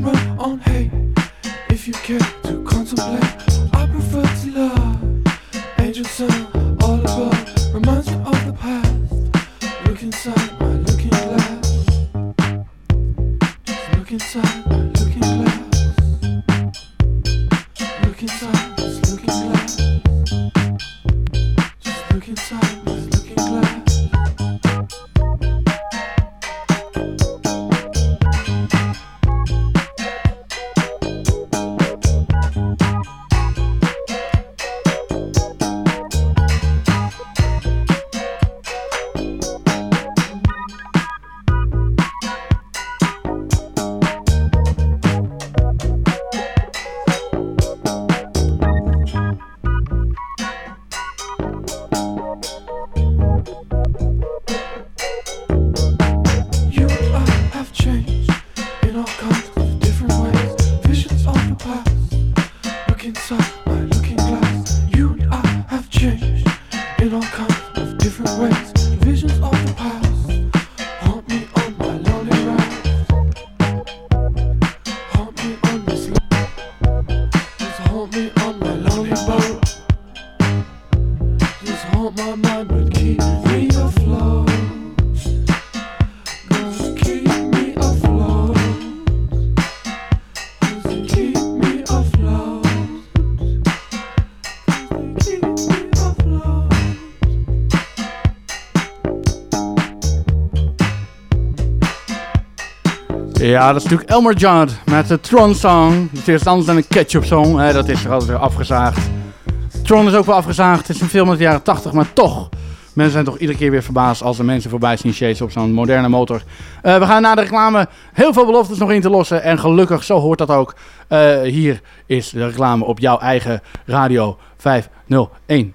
Speaker 12: run on hate. If you care to contemplate. I prefer to love. Angel sound
Speaker 4: Ja, dat is natuurlijk Elmer Judd met de Tron Song. Het is anders dan een ketchup song. Hè, dat is er altijd weer afgezaagd. Tron is ook wel afgezaagd. Het is een film uit de jaren 80, maar toch. Mensen zijn toch iedere keer weer verbaasd als er mensen voorbij zien chasen op zo'n moderne motor. Eh, we gaan naar de reclame. Heel veel beloftes nog in te lossen. En gelukkig, zo hoort dat ook. Eh, hier is de reclame op jouw eigen radio 501.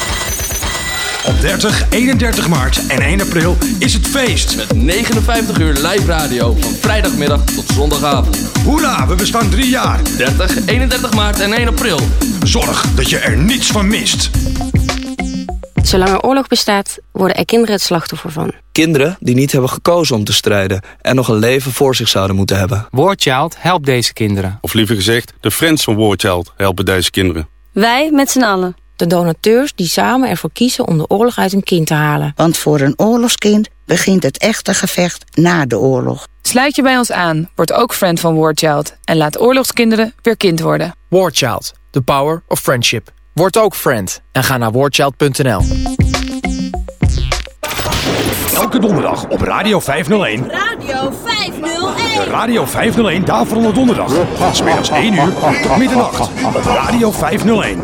Speaker 13: Op 30, 31 maart en 1 april is het feest.
Speaker 14: Met 59 uur live radio van vrijdagmiddag tot zondagavond.
Speaker 13: Hoera, we bestaan drie jaar.
Speaker 14: 30, 31 maart en 1 april.
Speaker 13: Zorg dat je er niets van mist.
Speaker 15: Zolang er oorlog bestaat, worden er kinderen het slachtoffer van.
Speaker 16: Kinderen die niet hebben gekozen om te strijden en nog een leven voor zich zouden moeten hebben.
Speaker 17: Warchild helpt deze kinderen.
Speaker 18: Of liever gezegd, de friends van Warchild helpen deze kinderen.
Speaker 15: Wij met z'n allen. De donateurs die samen ervoor kiezen om de oorlog uit een kind te halen.
Speaker 19: Want voor een oorlogskind begint het echte gevecht na de oorlog.
Speaker 20: Sluit je bij ons aan, word ook friend van Warchild en laat oorlogskinderen weer kind worden.
Speaker 21: Warchild, the power of friendship. Word ook friend en ga naar warchild.nl.
Speaker 13: Elke donderdag op Radio 501.
Speaker 22: Radio 501.
Speaker 13: De Radio 501 Daverende Donderdag. Smiddags 1 uur tot middernacht. Op Radio 501.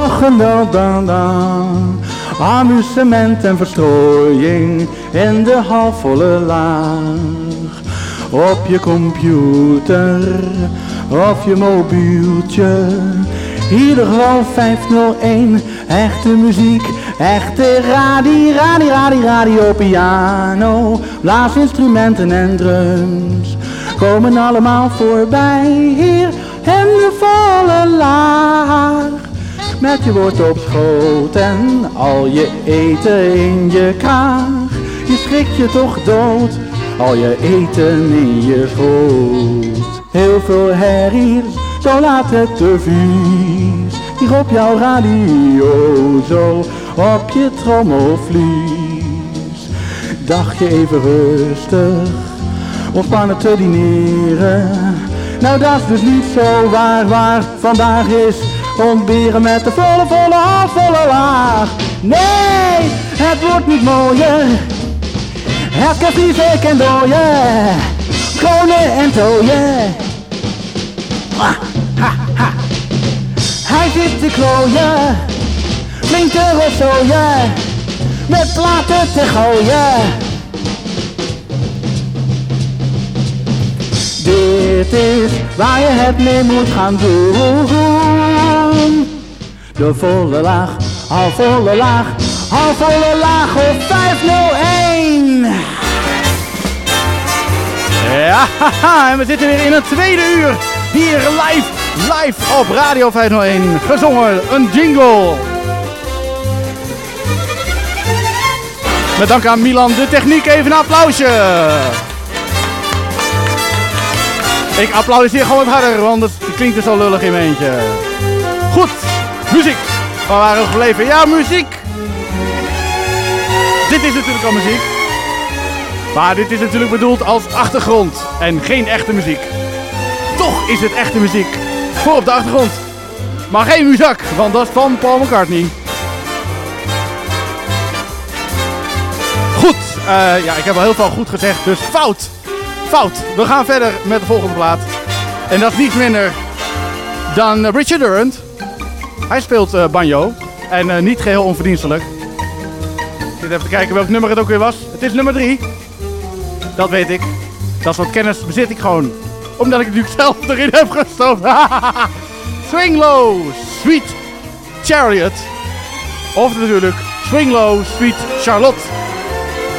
Speaker 4: Een dan, dan. Amusement en verstrooiing in de halfvolle laag. Op je computer of je mobieltje. Ieder geval 501, echte muziek, echte radio, radio, radio, radio, piano, blaasinstrumenten en drums. Komen allemaal voorbij hier in de volle laag. Met je woord op schoot en al je eten in je kraag. Je schrikt je toch dood, al je eten in je schoot. Heel veel herrie, zo laat het te vies. Hier op jouw radio, zo op je trommelvlies. Dacht je even rustig, ontspannen te dineren. Nou dat is dus niet zo waar, waar vandaag is ontberen met de volle, volle, halfvolle laag. Nee, het wordt niet mooier. Het kan vliegen en dooien. Kronen en tooien. Ah, ha, ha. Hij zit te klooien. Flink te rossooien. Met platen te gooien. Dit is waar je het mee moet gaan doen. De volle laag, al volle laag, al volle laag op 501. Ja, haha, en we zitten weer in het tweede uur. Hier live, live op Radio 501. Gezongen, een jingle. Met dank aan Milan, de techniek, even een applausje. Ik applaudiseer gewoon wat harder, want het klinkt er zo lullig in mijn eentje. Goed, muziek. Waar waren we gebleven? Ja, muziek. Dit is natuurlijk al muziek. Maar dit is natuurlijk bedoeld als achtergrond en geen echte muziek. Toch is het echte muziek voor op de achtergrond. Maar geen muzak, want dat is van Paul McCartney. Goed, eh, ja, ik heb al heel veel goed gezegd, dus fout. Fout. We gaan verder met de volgende plaat. En dat is niets minder dan eh, Richard Durant. Hij speelt eh, banjo. En eh, niet geheel onverdienstelijk. Ik zit even te kijken welk nummer het ook weer was. Het is nummer 3. Dat weet ik. Dat soort kennis bezit ik gewoon. Omdat ik het natuurlijk zelf erin heb gestopt. Swing Low, Sweet Chariot. Of natuurlijk Swing Low, Sweet Charlotte.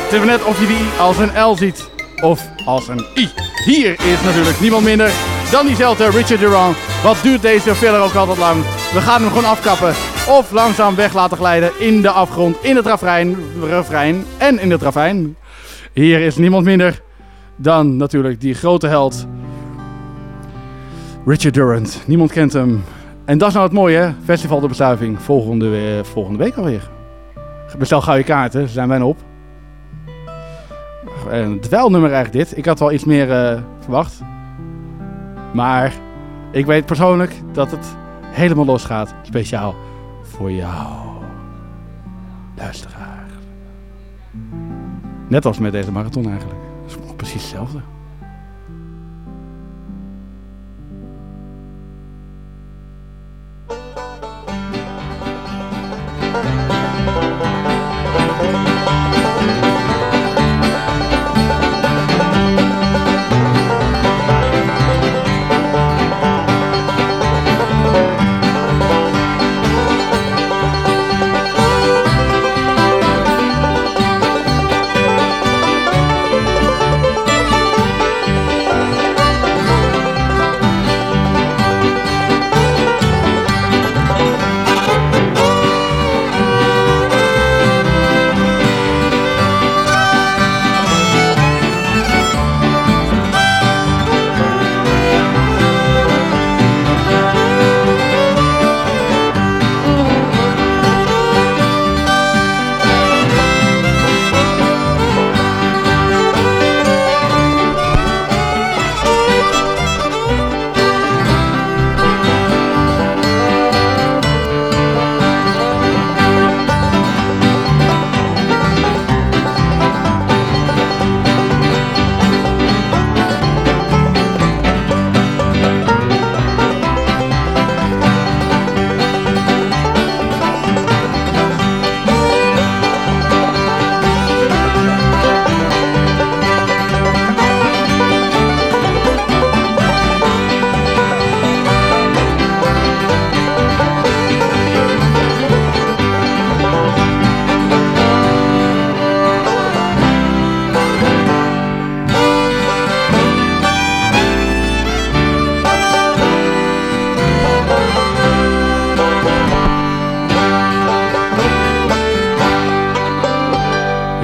Speaker 4: Het is net of je die als een L ziet of als een I. Hier is natuurlijk niemand minder dan diezelfde Richard Durand. Wat duurt deze filler ook altijd lang? We gaan hem gewoon afkappen of langzaam weg laten glijden in de afgrond, in het refrein, refrein en in het ravijn. Hier is niemand minder dan natuurlijk die grote held Richard Durant. Niemand kent hem. En dat is nou het mooie? Festival de Bestuiving. Volgende, volgende week alweer. Bestel gauw je kaarten, ze zijn bijna op. Een dweilnummer eigenlijk dit. Ik had wel iets meer eh, verwacht. Maar ik weet persoonlijk dat het helemaal losgaat. Speciaal voor jou. Luisteraar. Net als met deze marathon eigenlijk. Dat is precies hetzelfde.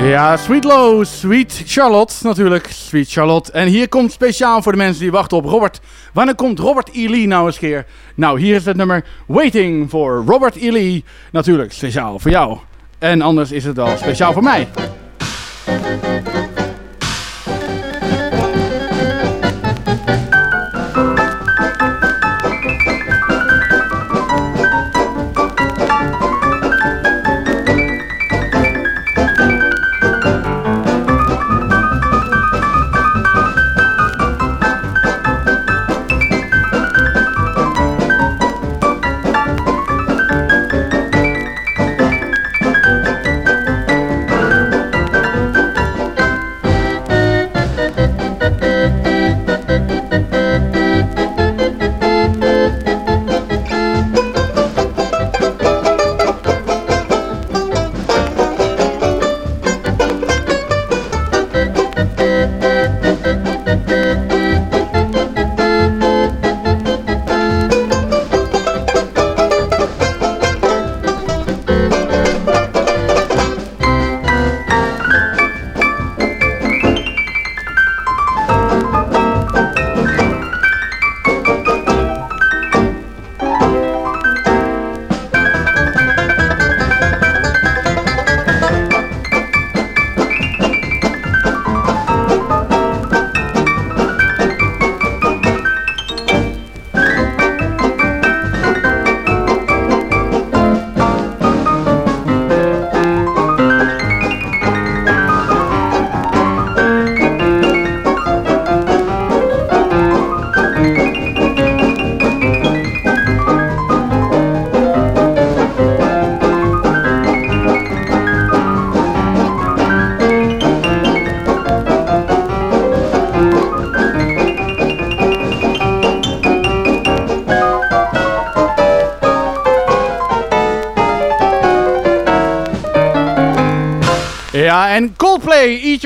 Speaker 4: Ja, Sweet Low, Sweet Charlotte natuurlijk. Sweet Charlotte. En hier komt speciaal voor de mensen die wachten op Robert. Wanneer komt Robert E. Lee nou eens keer? Nou, hier is het nummer Waiting for Robert E. Lee. Natuurlijk speciaal voor jou. En anders is het wel speciaal voor mij.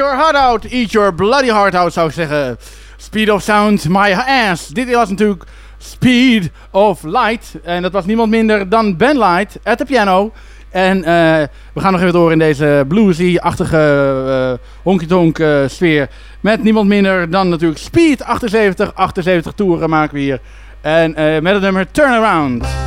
Speaker 4: Your Heart Out, Eat Your Bloody Heart Out zou ik zeggen. Speed of Sound, My Ass. Dit was natuurlijk Speed of Light. En dat was niemand minder dan Ben Light at de piano. En uh, we gaan nog even door in deze bluesy-achtige uh, honky-tonk uh, sfeer. Met niemand minder dan natuurlijk Speed 78. 78 toeren maken we hier. En met het nummer Turnaround.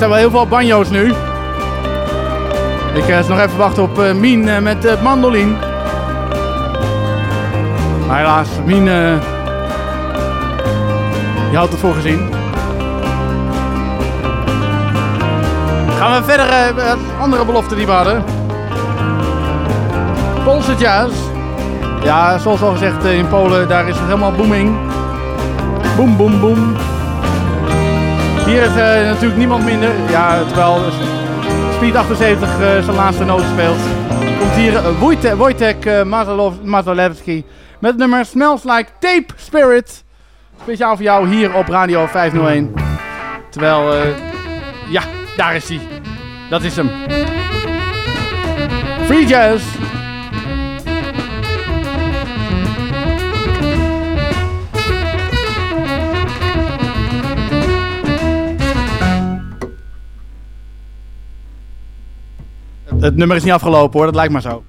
Speaker 4: Zijn wel heel veel banjo's nu. Ik ga uh, nog even wachten op uh, Mien uh, met mandolin. Maar helaas, Mien, je had het voor gezien. Gaan we verder met andere beloften die we hadden. Poolse jazz. Ja, zoals al gezegd in Polen, daar is het helemaal booming. Boom, boom, boom. Hier is uh, natuurlijk niemand minder. Ja, terwijl Speed 78 uh, zijn laatste noot speelt. Komt hier Wojtek, Wojtek Mazalewski met het nummer Smells Like Tape Spirit. Speciaal voor jou hier op Radio 501. Terwijl, ja, daar is hij. Dat is hem. Free Jazz. Het nummer is niet afgelopen hoor, dat lijkt maar zo.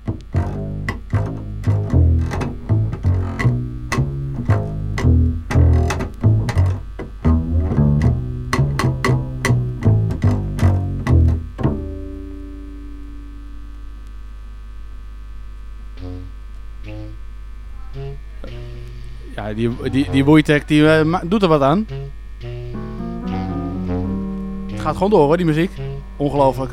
Speaker 4: Ja, die, die, die die uh, doet er wat aan. Het gaat gewoon door hoor, die muziek. Ongelooflijk.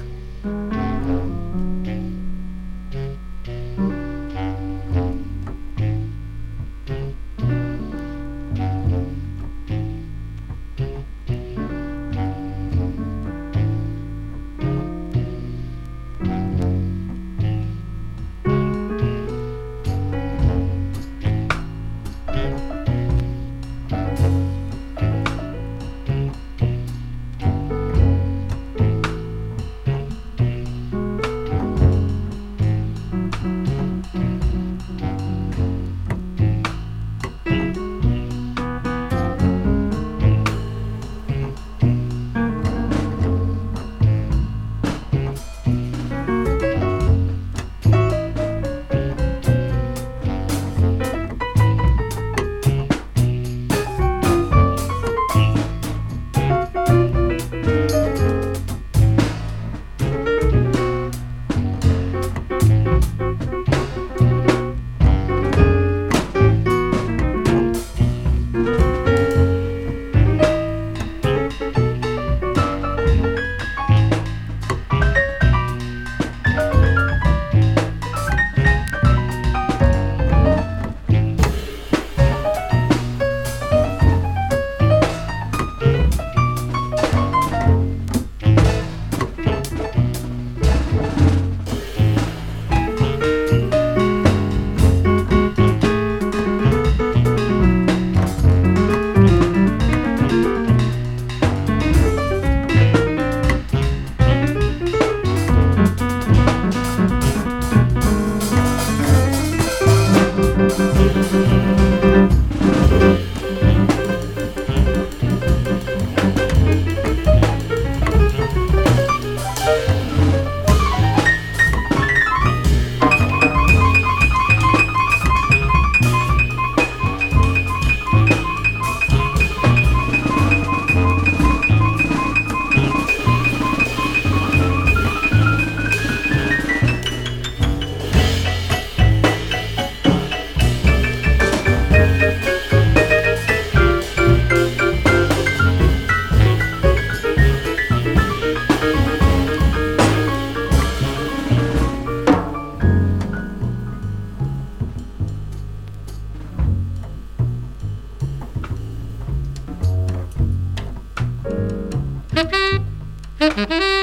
Speaker 4: Mm-hmm.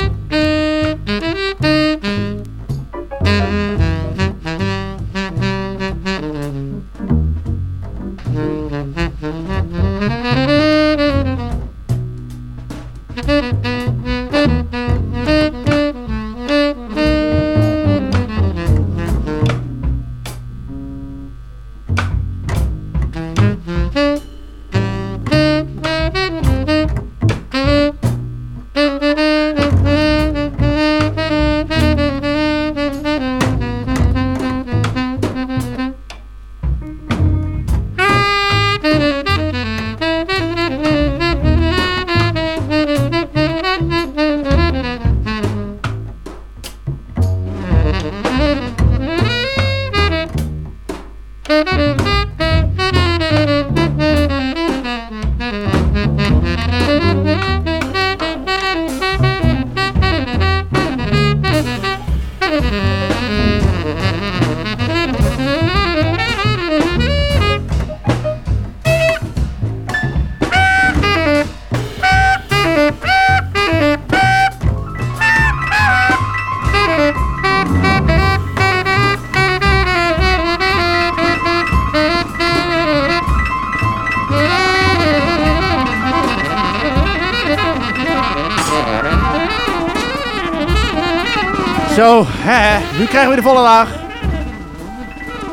Speaker 4: Zo, hè, nu krijgen we de volle laag.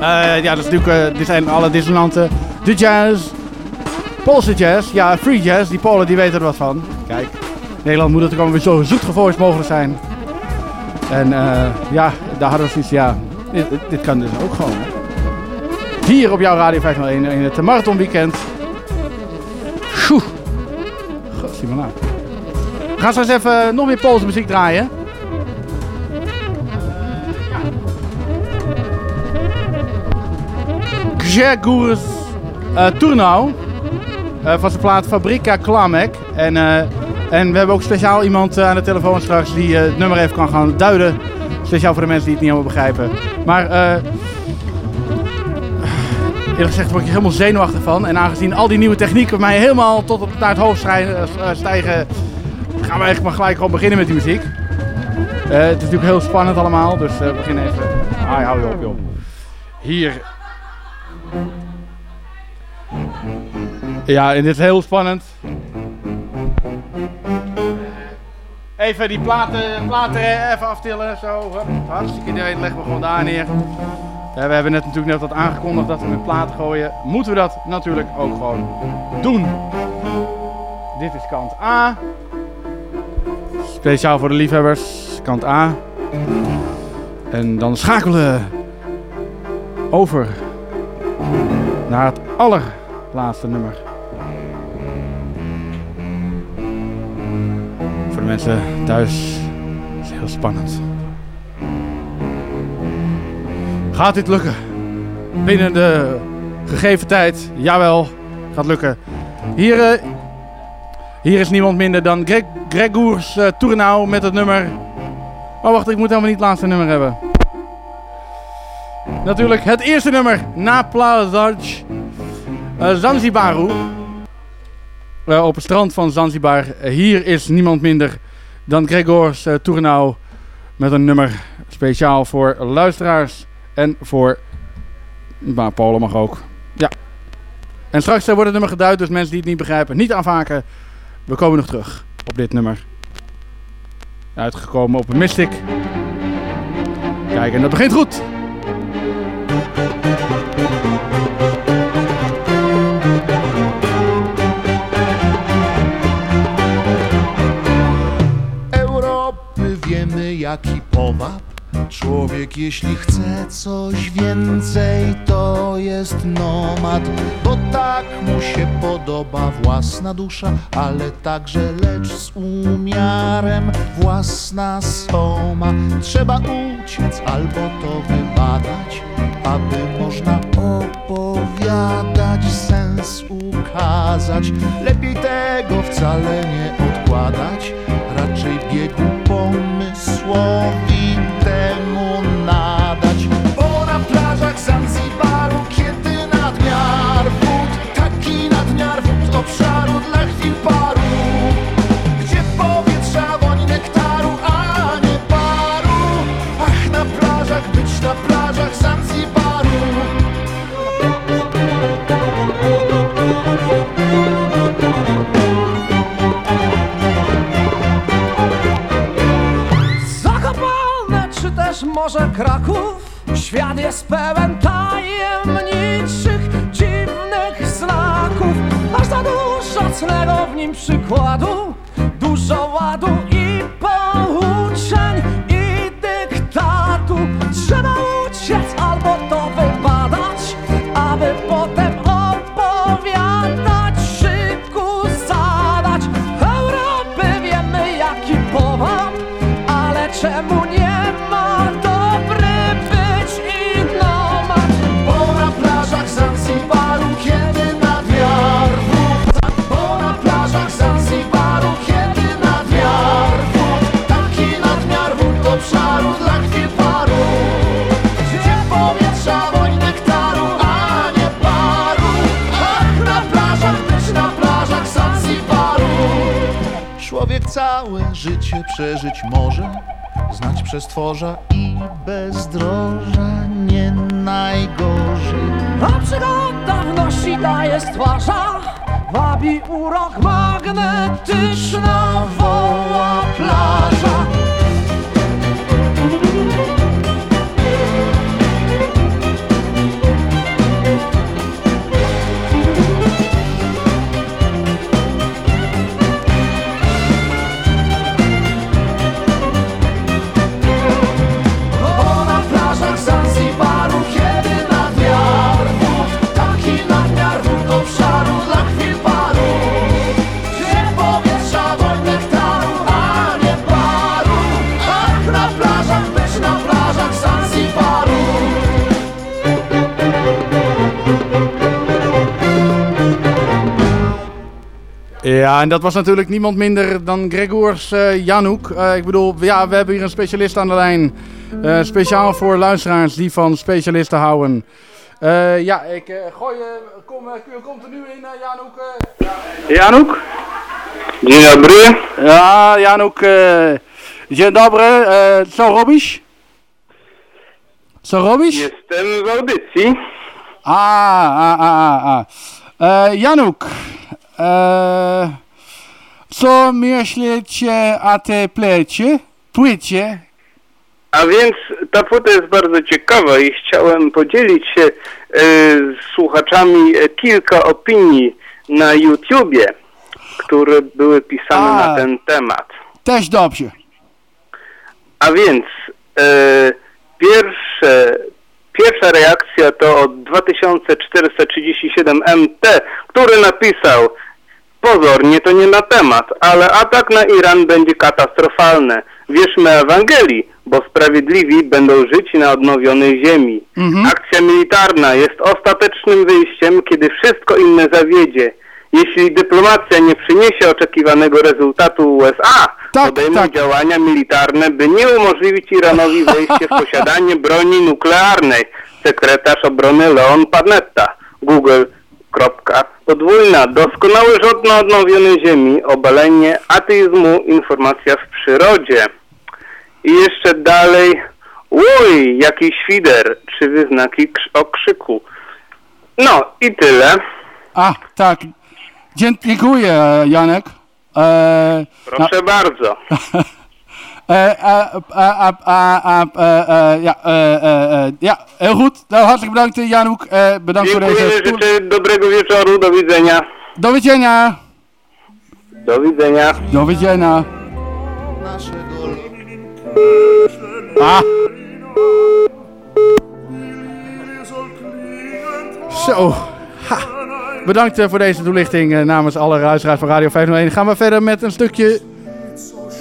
Speaker 4: Eh, ja, dat is natuurlijk, eh, dit zijn alle dissonanten. De jazz, Poolse jazz, ja, free jazz. Die Polen die weten er wat van. Kijk, Nederland moet het gewoon weer zo zoetgevoerd mogelijk zijn. En eh, ja, daar hadden we zoiets, ja, dit, kan dus ook gewoon. Hier op jouw Radio 501 in het marathonweekend. Sjoe. God, zie maar nou. Gaan straks even nog meer Poolse muziek draaien. Grzegorz uh, Turnau. eh, van zijn plaat Fabrika Klamek. En, eh, en we hebben ook speciaal iemand eh, aan de telefoon straks die eh, het nummer even kan gaan duiden. Speciaal voor de mensen die het niet helemaal begrijpen. Maar eh, eerlijk gezegd word ik er helemaal zenuwachtig van. En aangezien al die nieuwe technieken mij helemaal tot op, naar het hoofd stijgen, eh, gaan we eigenlijk maar gelijk gewoon beginnen met die muziek. Eh, het is natuurlijk heel spannend allemaal, dus eh, we beginnen even. Ah, hou je op, joh. Hier Ja, en dit is heel spannend. Even die platen, platen even aftillen, zo. Hartstikke idee, leggen we gewoon daar neer. We hebben net natuurlijk net wat aangekondigd dat we met platen gooien. Moeten we dat natuurlijk ook gewoon doen. Dit is kant A. Speciaal voor de liefhebbers, kant A. En dan schakelen we over naar het allerlaatste nummer. Mensen thuis is heel spannend. Gaat dit lukken? Binnen de gegeven tijd? Jawel, gaat lukken. Hier, eh, hier is niemand minder dan Greg, Gregors uh, Tournau met het nummer... Oh wacht, ik moet helemaal niet het laatste nummer hebben. Natuurlijk het eerste nummer, Na Plazaj uh, Zanzibaru. Uh, op het strand van Zanzibar. Hier is niemand minder dan Gregors uh, met een nummer speciaal voor luisteraars en voor... Maar Polen mag ook. Ja. En straks wordt het nummer geduid, dus mensen die het niet begrijpen, niet aanvaken. We komen nog terug op dit nummer. Uitgekomen op een Mystic. Kijk, en dat begint goed.
Speaker 9: Powab Człowiek jeśli chce coś więcej to jest nomad Bo tak mu się podoba własna dusza Ale także lecz z umiarem własna soma. Trzeba uciec albo to wybadać Aby można opowiadać, sens ukazać. Lepiej tego wcale nie odkładać Raczej biegu pomysłowi won't be jest pełen tajemniczych, dziwnych znaków. Aż za dużo cnego w nim przykładu
Speaker 4: dat was natuurlijk niemand minder dan Gregors eh Janouk. Eh, ik bedoel, ja, we hebben hier een specialist aan de lijn. Eh, speciaal voor luisteraars die van specialisten houden. Eh, ja, ik eh, gooi je. Kom, komt er nu in, eh, Janouk? eh?
Speaker 23: Janouk? Dzień dobry.
Speaker 4: Ja, Janouk. eh, Dzień dobry. eh, Co robisz? Co robisz?
Speaker 23: Jestem w audycji.
Speaker 4: A, a, a, a, a. E, Januk, e, co myślicie o tej plecie, płycie?
Speaker 23: A więc ta płyta jest bardzo ciekawa i chciałem podzielić się e, z słuchaczami e, kilka opinii na YouTubie, które były pisane
Speaker 4: A.
Speaker 23: na ten temat.
Speaker 4: Też dobrze.
Speaker 23: A więc e, pierwsze, pierwsza reakcja to od 2437 MT, który napisał Pozornie to nie na temat, ale atak na Iran będzie katastrofalny. Wierzmy Ewangelii, bo sprawiedliwi będą żyć na odnowionej ziemi. Akcja militarna jest ostatecznym wyjściem, kiedy wszystko inne zawiedzie. Jeśli dyplomacja nie przyniesie oczekiwanego rezultatu USA, podejmą działania militarne, by nie umożliwić Iranowi wejście w posiadanie broni nuklearnej. Sekretarz obrony Leon Panetta. Google. Podwójna. Doskonały rząd na odnowionej ziemi. Obalenie ateizmu. Informacja w przyrodzie. I jeszcze dalej. Oj, jaki świder. Trzy wyznaki krz- okrzyku. No i tyle.
Speaker 4: A, tak. Dziękuję, Janek. E,
Speaker 23: Proszę bardzo.
Speaker 4: ja, eh, eh, eh, ja, heel goed. Nou, hartelijk bedankt, eh, Janouk. Eh, bedankt voor deze...
Speaker 23: dobrego wieczoru. Do widzenia.
Speaker 4: Do widzenia.
Speaker 23: Do widzenia.
Speaker 4: Do widzenia. Ah. Zo. Ha. Bedankt eh, voor deze toelichting namens alle luisteraars van Radio 501. Gaan we verder met een stukje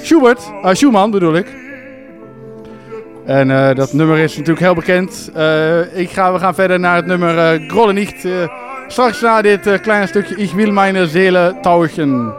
Speaker 4: Schubert. Ah, Schumann bedoel ik. En eh, dat nummer is natuurlijk heel bekend. Eh, ik ga, we gaan verder naar het nummer eh nicht. Eh, straks na dit eh, kleine stukje Ich will meine Seele tauschen.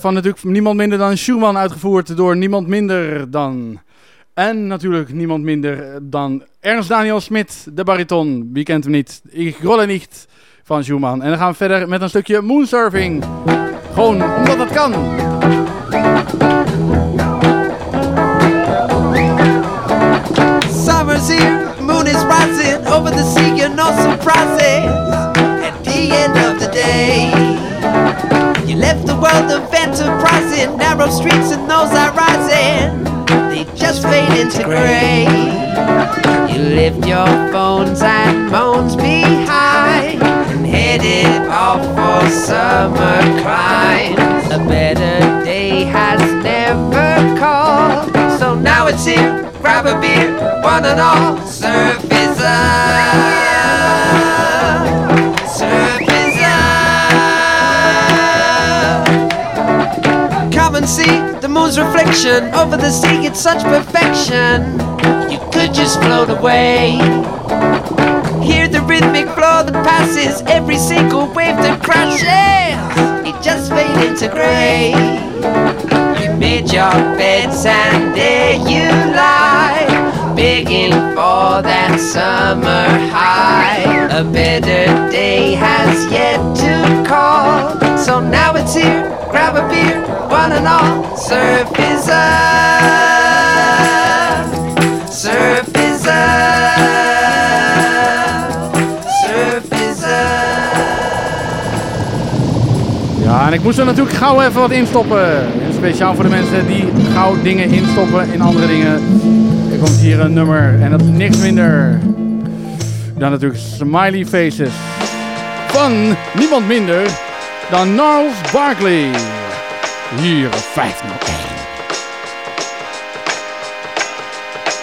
Speaker 4: Van natuurlijk niemand minder dan Schumann uitgevoerd door niemand minder dan... En natuurlijk niemand minder dan Ernst Daniel Smit, de bariton. Wie kent hem niet? Ik grolle niet van Schumann. En dan gaan we verder met een stukje moonsurfing. Gewoon omdat het kan.
Speaker 24: Summer's here, moon is rising over the sea, and no surprises. At the end of the day, left the world of enterprise in narrow streets and those are rising. They just fade into gray. You left your phones and moans behind and headed off for summer climbs. A better day has never called, so now it's here. Grab a beer, one and all. Surf is up. See the moon's reflection over the sea. It's such perfection. You could just float away. Hear the rhythmic flow that passes every single wave that crashes. It just fade into gray. You made your beds and there you lie, begging for that summer high. A better day has yet to call, so now it's here. Grab a beer, one and all. Surf is up, surf is
Speaker 4: Ja, en ik moest er natuurlijk gauw even wat instoppen. En speciaal voor de mensen die gauw dingen instoppen in andere dingen. Er komt hier een nummer en dat is niks minder dan natuurlijk Smiley Faces. Van niemand minder dan Gnarls Barkley. Hier op 501.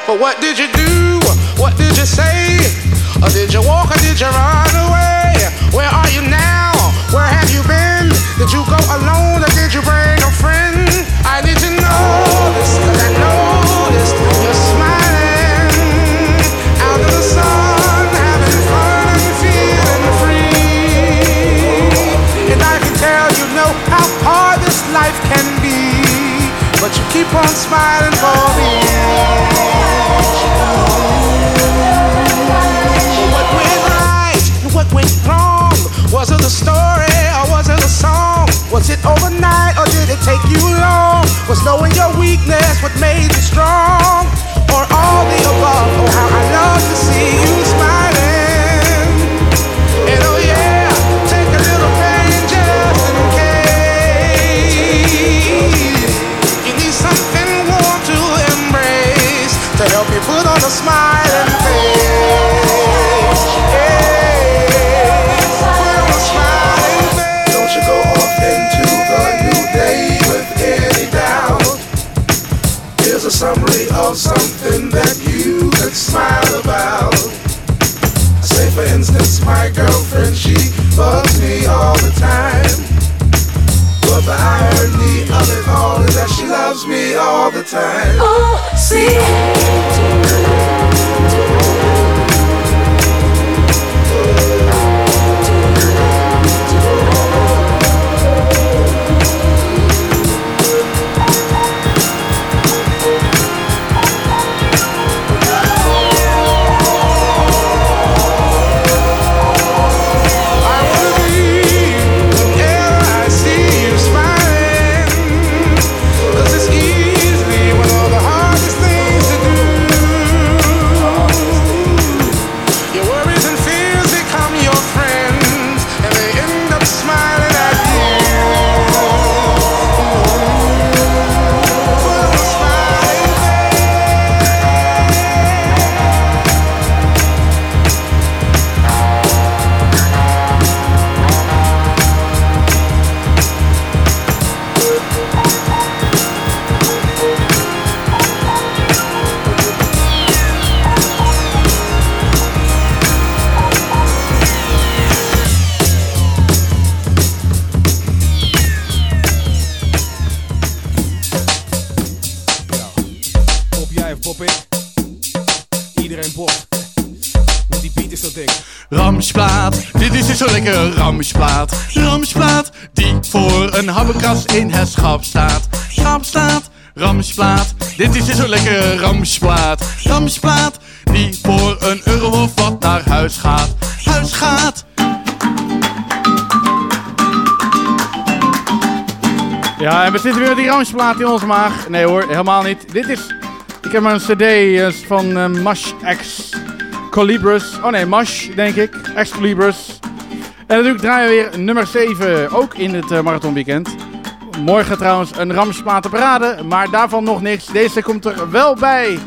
Speaker 25: But what did you do? What did you say? Or did you walk or did you run away? Where are you now? Where have you been? Did you go alone or did you bring keep on smiling for me. What went right and what went wrong? Was it a story or was it a song? Was it overnight or did it take you long? Was knowing your weakness what made you strong? Or all the above? Oh, how I love to see you smiling. On a smiling face. Put on a smiling face.
Speaker 26: Don't you go off into the new day with any doubt. Here's a summary of something that you could smile about. Say, for instance, my girlfriend, she bugs me all the time. But the irony of it all is that she loves me all the time.
Speaker 9: Oh, see.
Speaker 27: Zo
Speaker 4: lekker Ramsplaat. Ramsplaat, die voor een habbekras in het schap staat. Ramsplaat, Ramsplaat, dit is dus zo lekker Ramsplaat. Ramsplaat, die voor een euro of wat naar huis gaat. Huis gaat. Ja, en we zitten weer met die Ramsplaat in onze maag. Nee hoor, helemaal niet. Dit is, ik heb maar een cd eh, van eh, Mash X Colibris. Oh nee, Mash, denk ik. X Colibris. En natuurlijk draaien we weer nummer 7, ook in het eh, marathonweekend. Morgen trouwens een Ramsplatenparade, maar daarvan nog niks. Deze komt er wel bij.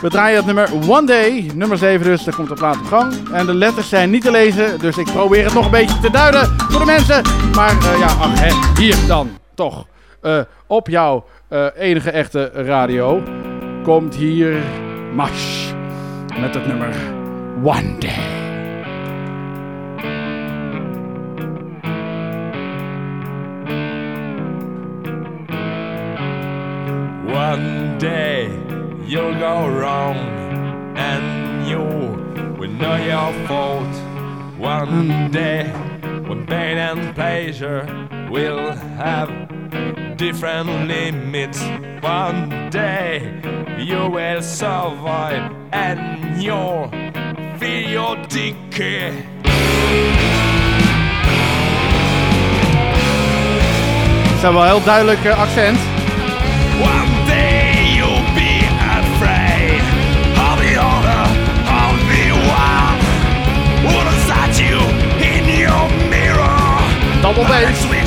Speaker 4: We draaien het nummer One Day, nummer 7 dus, daar komt de plaat op gang. En de letters zijn niet te lezen, dus ik probeer het nog een beetje te duiden voor de mensen. Maar eh, ja, ach, hè, hier dan, toch. Eh, op jouw enige echte radio komt hier Mash met het nummer One Day.
Speaker 28: One day you'll go wrong and you will know your fault. One day when pain and pleasure will have different limits. One day you will survive and you'll feel your decay.
Speaker 4: Ze hebben wel een heel duidelijk eh, accent. Double
Speaker 28: bass.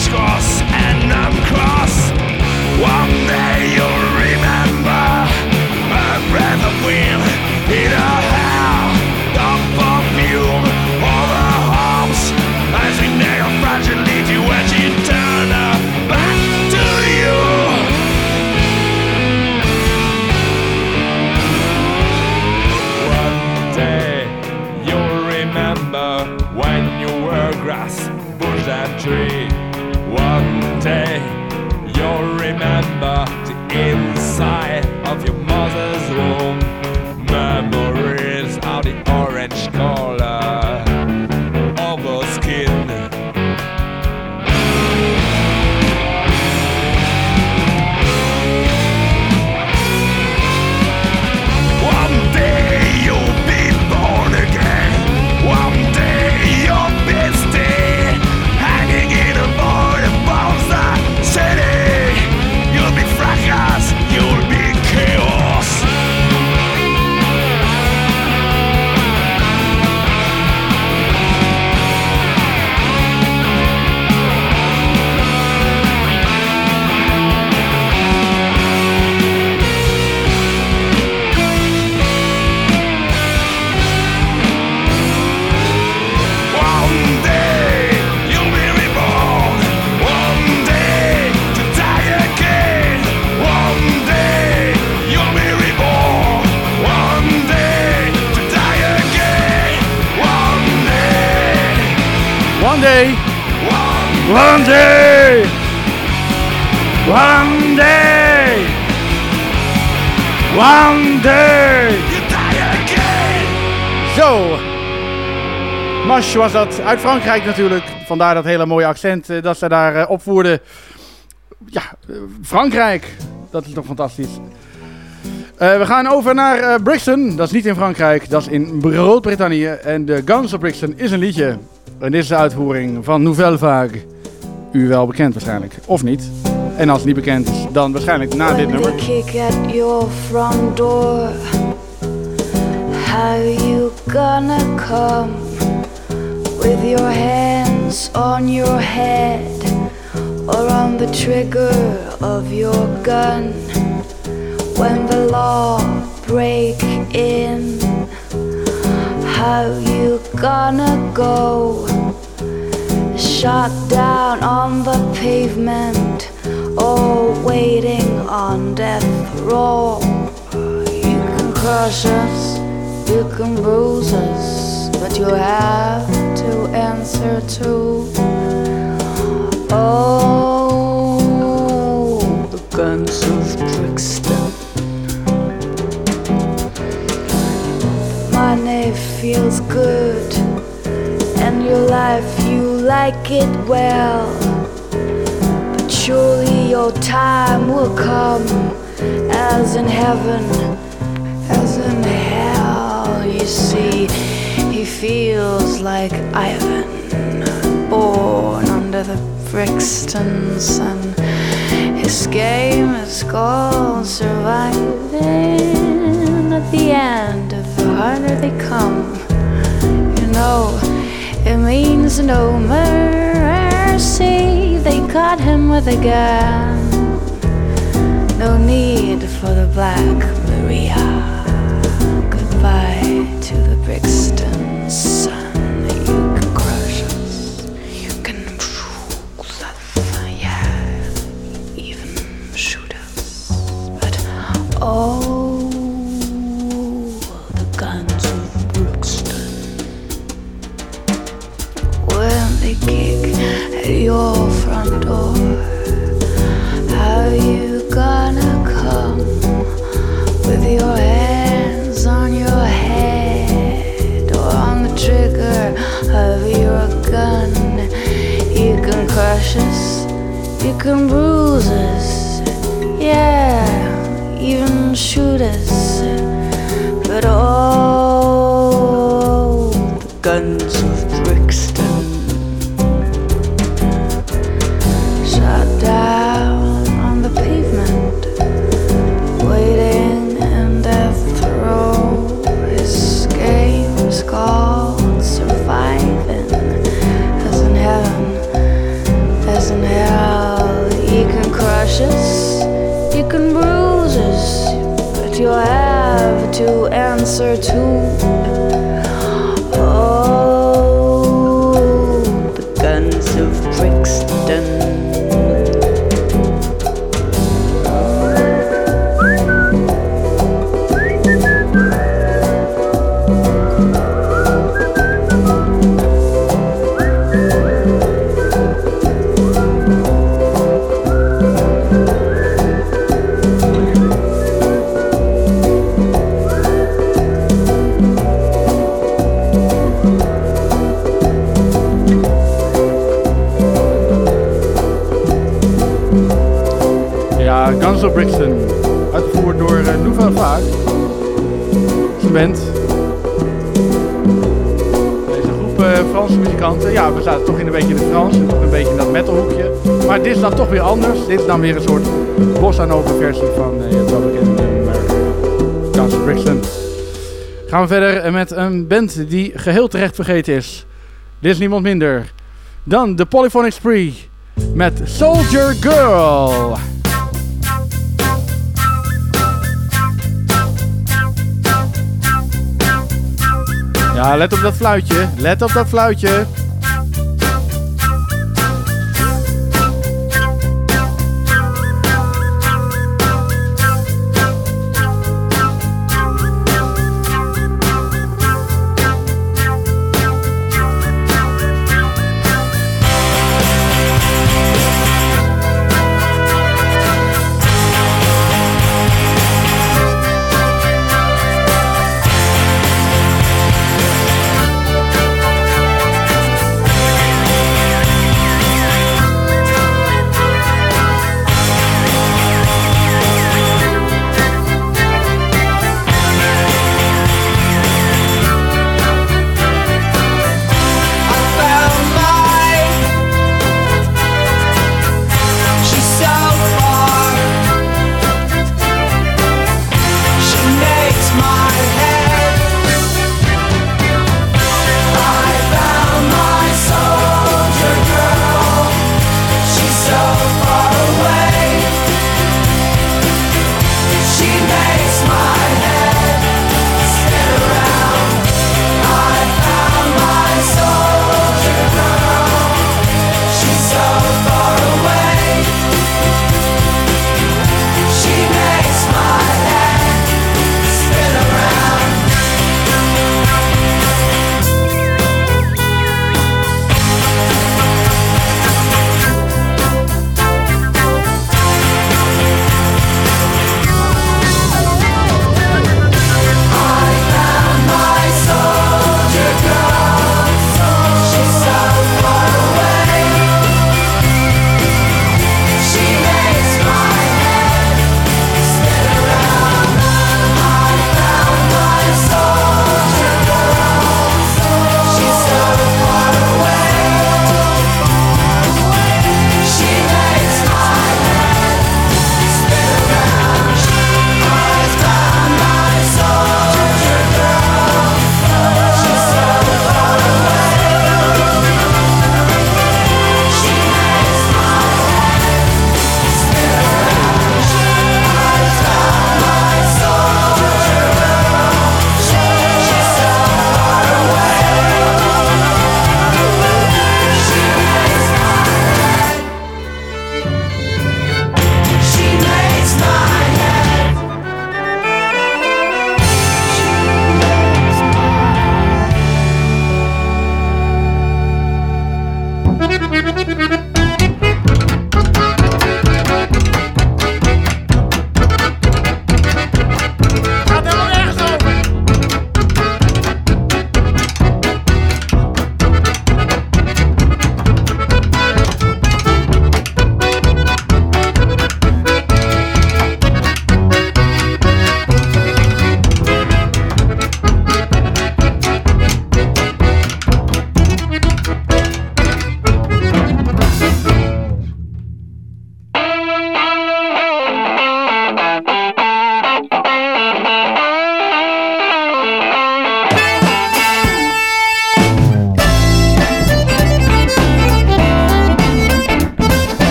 Speaker 28: Day. One day. One day. One day.
Speaker 4: Zo. Mash was dat. Uit Frankrijk natuurlijk. Vandaar dat hele mooie accent eh, dat ze daar eh, opvoerden. Ja, eh, Frankrijk. Dat is toch fantastisch. We gaan over naar eh, Brixton. Dat is niet in Frankrijk, dat is in Groot-Brittannië. En de Guns of Brixton is een liedje. En dit is de uitvoering van Nouvelle Vague. U wel bekend waarschijnlijk, of niet. En als het niet bekend is, dan waarschijnlijk na dit nummer.
Speaker 29: kick at your front door. How you gonna come with your hands on your head or on the trigger of your gun when the law break in? How you gonna go? Shot down on the pavement or waiting on death row. You can crush us, you can bruise us, but you have to answer to. Oh, feels good, and your life you like it well. But surely your time will come, as in heaven, as in hell. You see, he feels like Ivan, born under the Brixton sun. His game is called surviving. At the end of the harder they come, you know, it means no mercy. They caught him with a gun. No need for the Black Maria. Goodbye to the Brixton sun. You You can crush us, you can bruise us, yeah, even shoot us. But oh, closer to Brixton.
Speaker 4: Uitgevoerd door uh, Nouvelle Vague. Zijn band. Deze groep eh, Franse muzikanten. Ja, we zaten toch in een beetje in het Frans. Toch een beetje in dat metalhoekje. Maar dit is dan toch weer anders. Dit is dan weer een soort bossa nova versie van uh, het nummer Guns of Brixton. Gaan we verder met een band die geheel terecht vergeten is. Dit is niemand minder dan de Polyphonic Spree met Soldier Girl. Let op dat fluitje. Let op dat fluitje.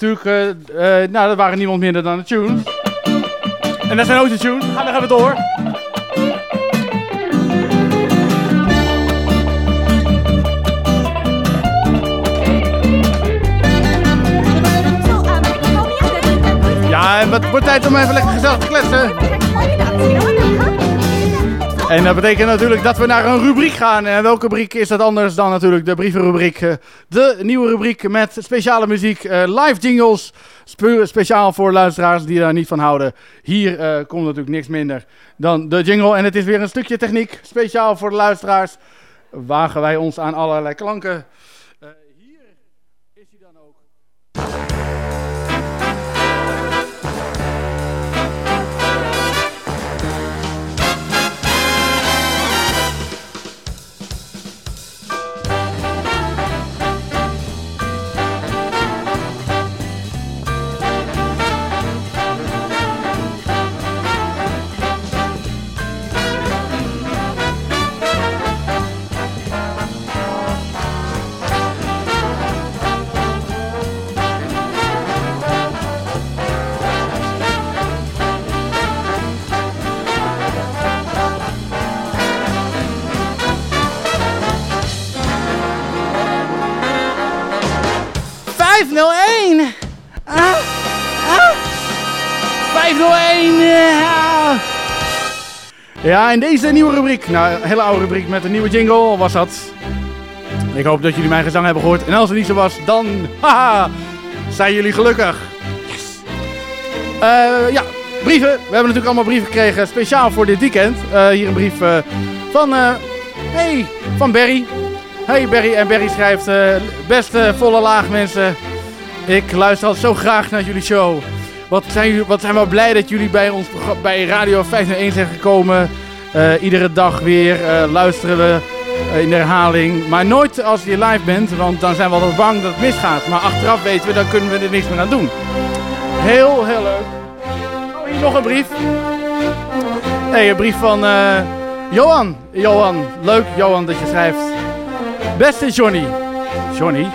Speaker 4: Natuurlijk, eh, eh, nou, dat waren niemand minder dan de tunes. En dat zijn ook de tunes. Ga dan gaan we door. Ja, en het wordt tijd om even lekker gezellig te kletsen. En dat betekent natuurlijk dat we naar een rubriek gaan. En welke rubriek is dat anders dan natuurlijk de brievenrubriek? eh, De nieuwe rubriek met speciale muziek, eh, live jingles. spe- speciaal voor luisteraars die daar niet van houden. Hier eh, komt natuurlijk niks minder dan de jingle. En het is weer een stukje techniek, speciaal voor de luisteraars. Wagen wij ons aan allerlei klanken. Ja, in deze nieuwe rubriek. Nou, een hele oude rubriek met een nieuwe jingle was dat. Ik hoop dat jullie mijn gezang hebben gehoord. En als het niet zo was, dan haha, zijn jullie gelukkig. Yes. Eh, ja, brieven. We hebben natuurlijk allemaal brieven gekregen speciaal voor dit weekend. Eh, hier een brief eh, van, hey, van Barry. Hey Barry. En Barry schrijft, beste volle laag mensen. Ik luister altijd zo graag naar jullie show. Wat zijn, wat zijn we blij dat jullie bij ons bij Radio 501 zijn gekomen. Eh, iedere dag weer eh, luisteren we eh, in de herhaling. Maar nooit als je live bent, want dan zijn we altijd bang dat het misgaat. Maar achteraf weten we, dan kunnen we er niks meer aan doen. Heel, heel leuk. Oh, hier nog een brief. hey, een brief van Johan. Johan, leuk Johan dat je schrijft. Beste Johnny. Johnny?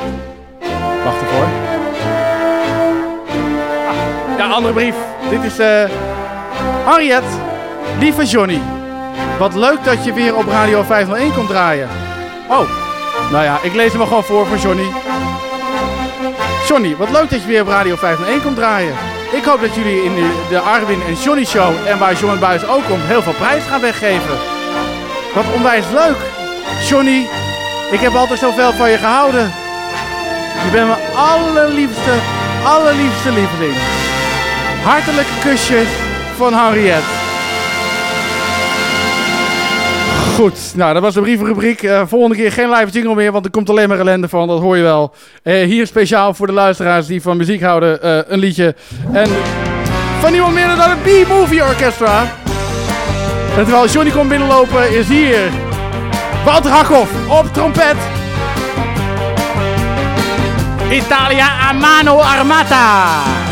Speaker 4: Ja, andere brief. Dit is eh Harriet. Lieve Johnny. Wat leuk dat je weer op Radio 501 komt draaien. Oh, nou ja, ik lees hem maar gewoon voor voor Johnny. Johnny, wat leuk dat je weer op Radio 501 komt draaien. Ik hoop dat jullie in de, de Arwin en Johnny Show en waar John Buis ook komt heel veel prijs gaan weggeven. Wat onwijs leuk. Johnny, ik heb altijd zoveel van je gehouden. Je bent mijn allerliefste, allerliefste lieveling. Hartelijke kusjes van Henriette. Goed, nou dat was de brievenrubriek. Eh, volgende keer geen live jingle meer, want er komt alleen maar ellende van, dat hoor je wel. Eh, hier speciaal voor de luisteraars die van muziek houden, eh, een liedje. En van niemand minder dan het B-Movie Orchestra. En terwijl Johnny komt binnenlopen, is hier Wouter Hakhoff op trompet. Italia a mano armata.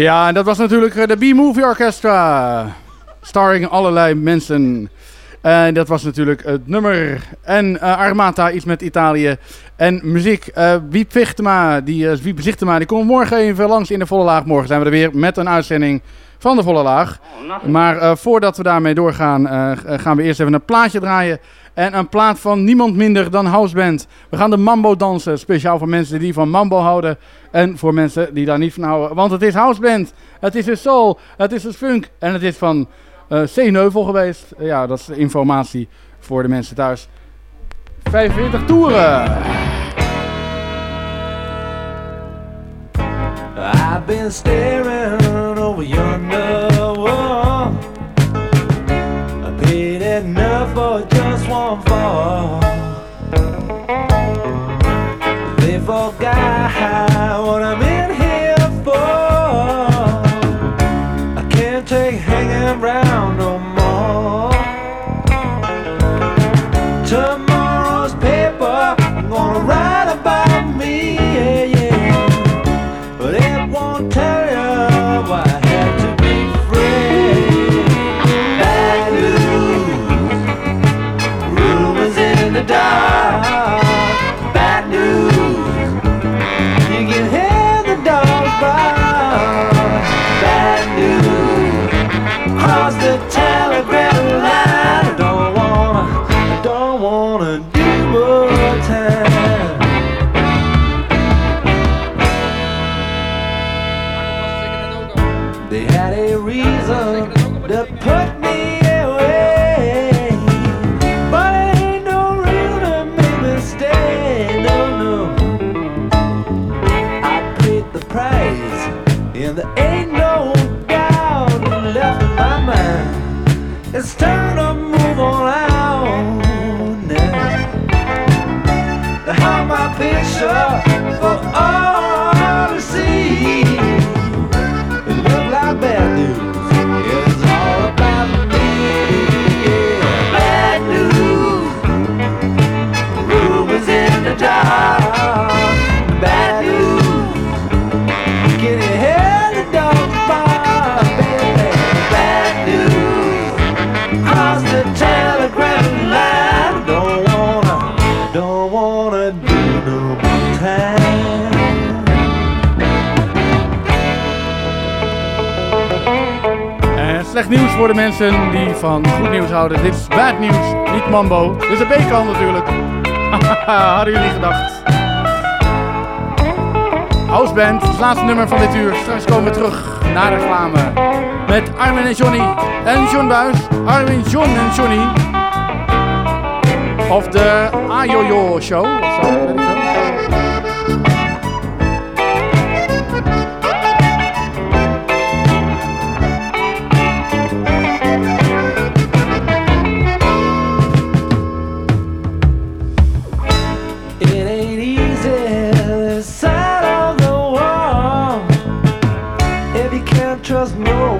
Speaker 4: Ja, en dat was natuurlijk eh, de B-Movie Orchestra. Starring allerlei mensen. En dat was natuurlijk het nummer. En eh, Armata, iets met Italië. En muziek. eh Wiep Vichtema, die, eh Wiep die komt morgen even langs in de volle laag. Morgen zijn we er weer met een uitzending van de volle laag. Maar eh, voordat we daarmee doorgaan, eh, g- gaan we eerst even een plaatje draaien. En een plaat van niemand minder dan Houseband. We gaan de mambo dansen, speciaal voor mensen die van mambo houden. En voor mensen die daar niet van houden. Want het is Houseband, het is een soul, het is een funk. En het is van eh C-Neuvel geweest. Eh, ja, dat is informatie voor de mensen thuis. 45 toeren.
Speaker 10: I've been staring over yonder wall. I paid enough for just one fall.
Speaker 4: Nieuws voor de mensen die van goed nieuws houden. Dit is bad nieuws, niet mambo. Dit is een B-kant natuurlijk. Hadden jullie gedacht. Houseband, het laatste nummer van dit uur. Straks komen we terug naar de reclame. Met Armin en Johnny en John Buis. Armin, John en Johnny. Of de Ayoyo Show.
Speaker 10: You can't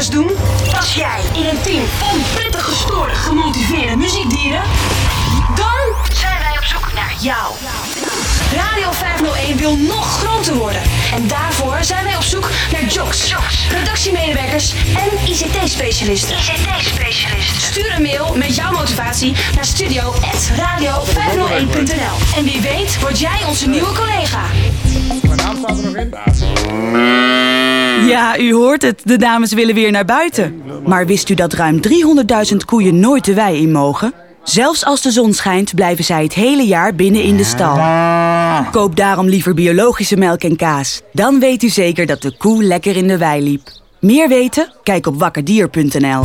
Speaker 22: 501-medewerkers doen? Jij in een team van prettig gestoorde, gemotiveerde muziekdieren? Dan zijn wij op zoek naar jou. Radio 501 wil nog groter worden. En daarvoor zijn wij op zoek naar jocks, redactiemedewerkers en ICT-specialisten. ICT-specialisten. Stuur een mail met jouw motivatie naar studio.radio501.nl 501.nl. En wie weet word jij onze nieuwe collega.
Speaker 30: Mijn naam staat er nog in.
Speaker 31: Ja, u hoort het. De dames willen weer naar buiten. Maar wist u dat ruim 300.000 koeien nooit de wei in mogen? Zelfs als de zon schijnt, blijven zij het hele jaar binnen in de stal. Koop daarom liever biologische melk en kaas. Dan weet u zeker dat de koe lekker in de wei liep. Meer weten? Kijk op wakkerdier.nl.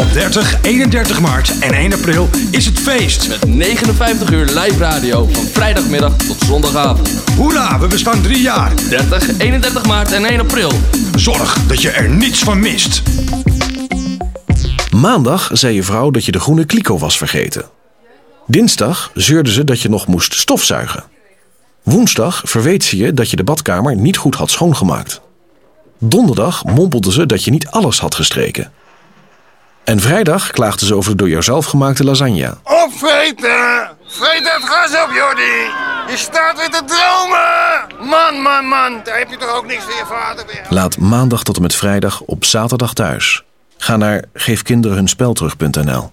Speaker 32: Op 30, 31 maart en 1 april is het feest.
Speaker 28: Met 59 uur live radio van vrijdagmiddag tot zondagavond.
Speaker 32: Hoera, we bestaan drie jaar.
Speaker 28: 30, 31 maart en 1 april.
Speaker 32: Zorg dat je er niets van mist.
Speaker 13: Maandag zei je vrouw dat je de groene kliko was vergeten. Dinsdag zeurde ze dat je nog moest stofzuigen. Woensdag verweet ze je dat je de badkamer niet goed had schoongemaakt. Donderdag mompelde ze dat je niet alles had gestreken. En vrijdag klaagde ze over de door jouzelf gemaakte lasagne.
Speaker 25: Opvreten! Vreet het gas op, Jordi! Je staat weer te dromen! Man, man, man, daar heb je toch ook niks voor je vader weer.
Speaker 13: Laat maandag tot en met vrijdag op zaterdag thuis. Ga naar geefkinderenhunspelterug.nl.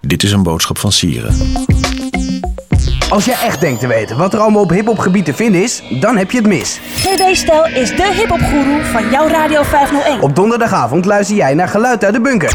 Speaker 13: Dit is een boodschap van Sieren.
Speaker 33: Als jij echt denkt te weten wat er allemaal op hiphopgebied te vinden is, dan heb je het mis.
Speaker 34: GB Stijl is de hiphopgoeroe van jouw Radio 501.
Speaker 33: Op donderdagavond luister jij naar Geluid uit de Bunker.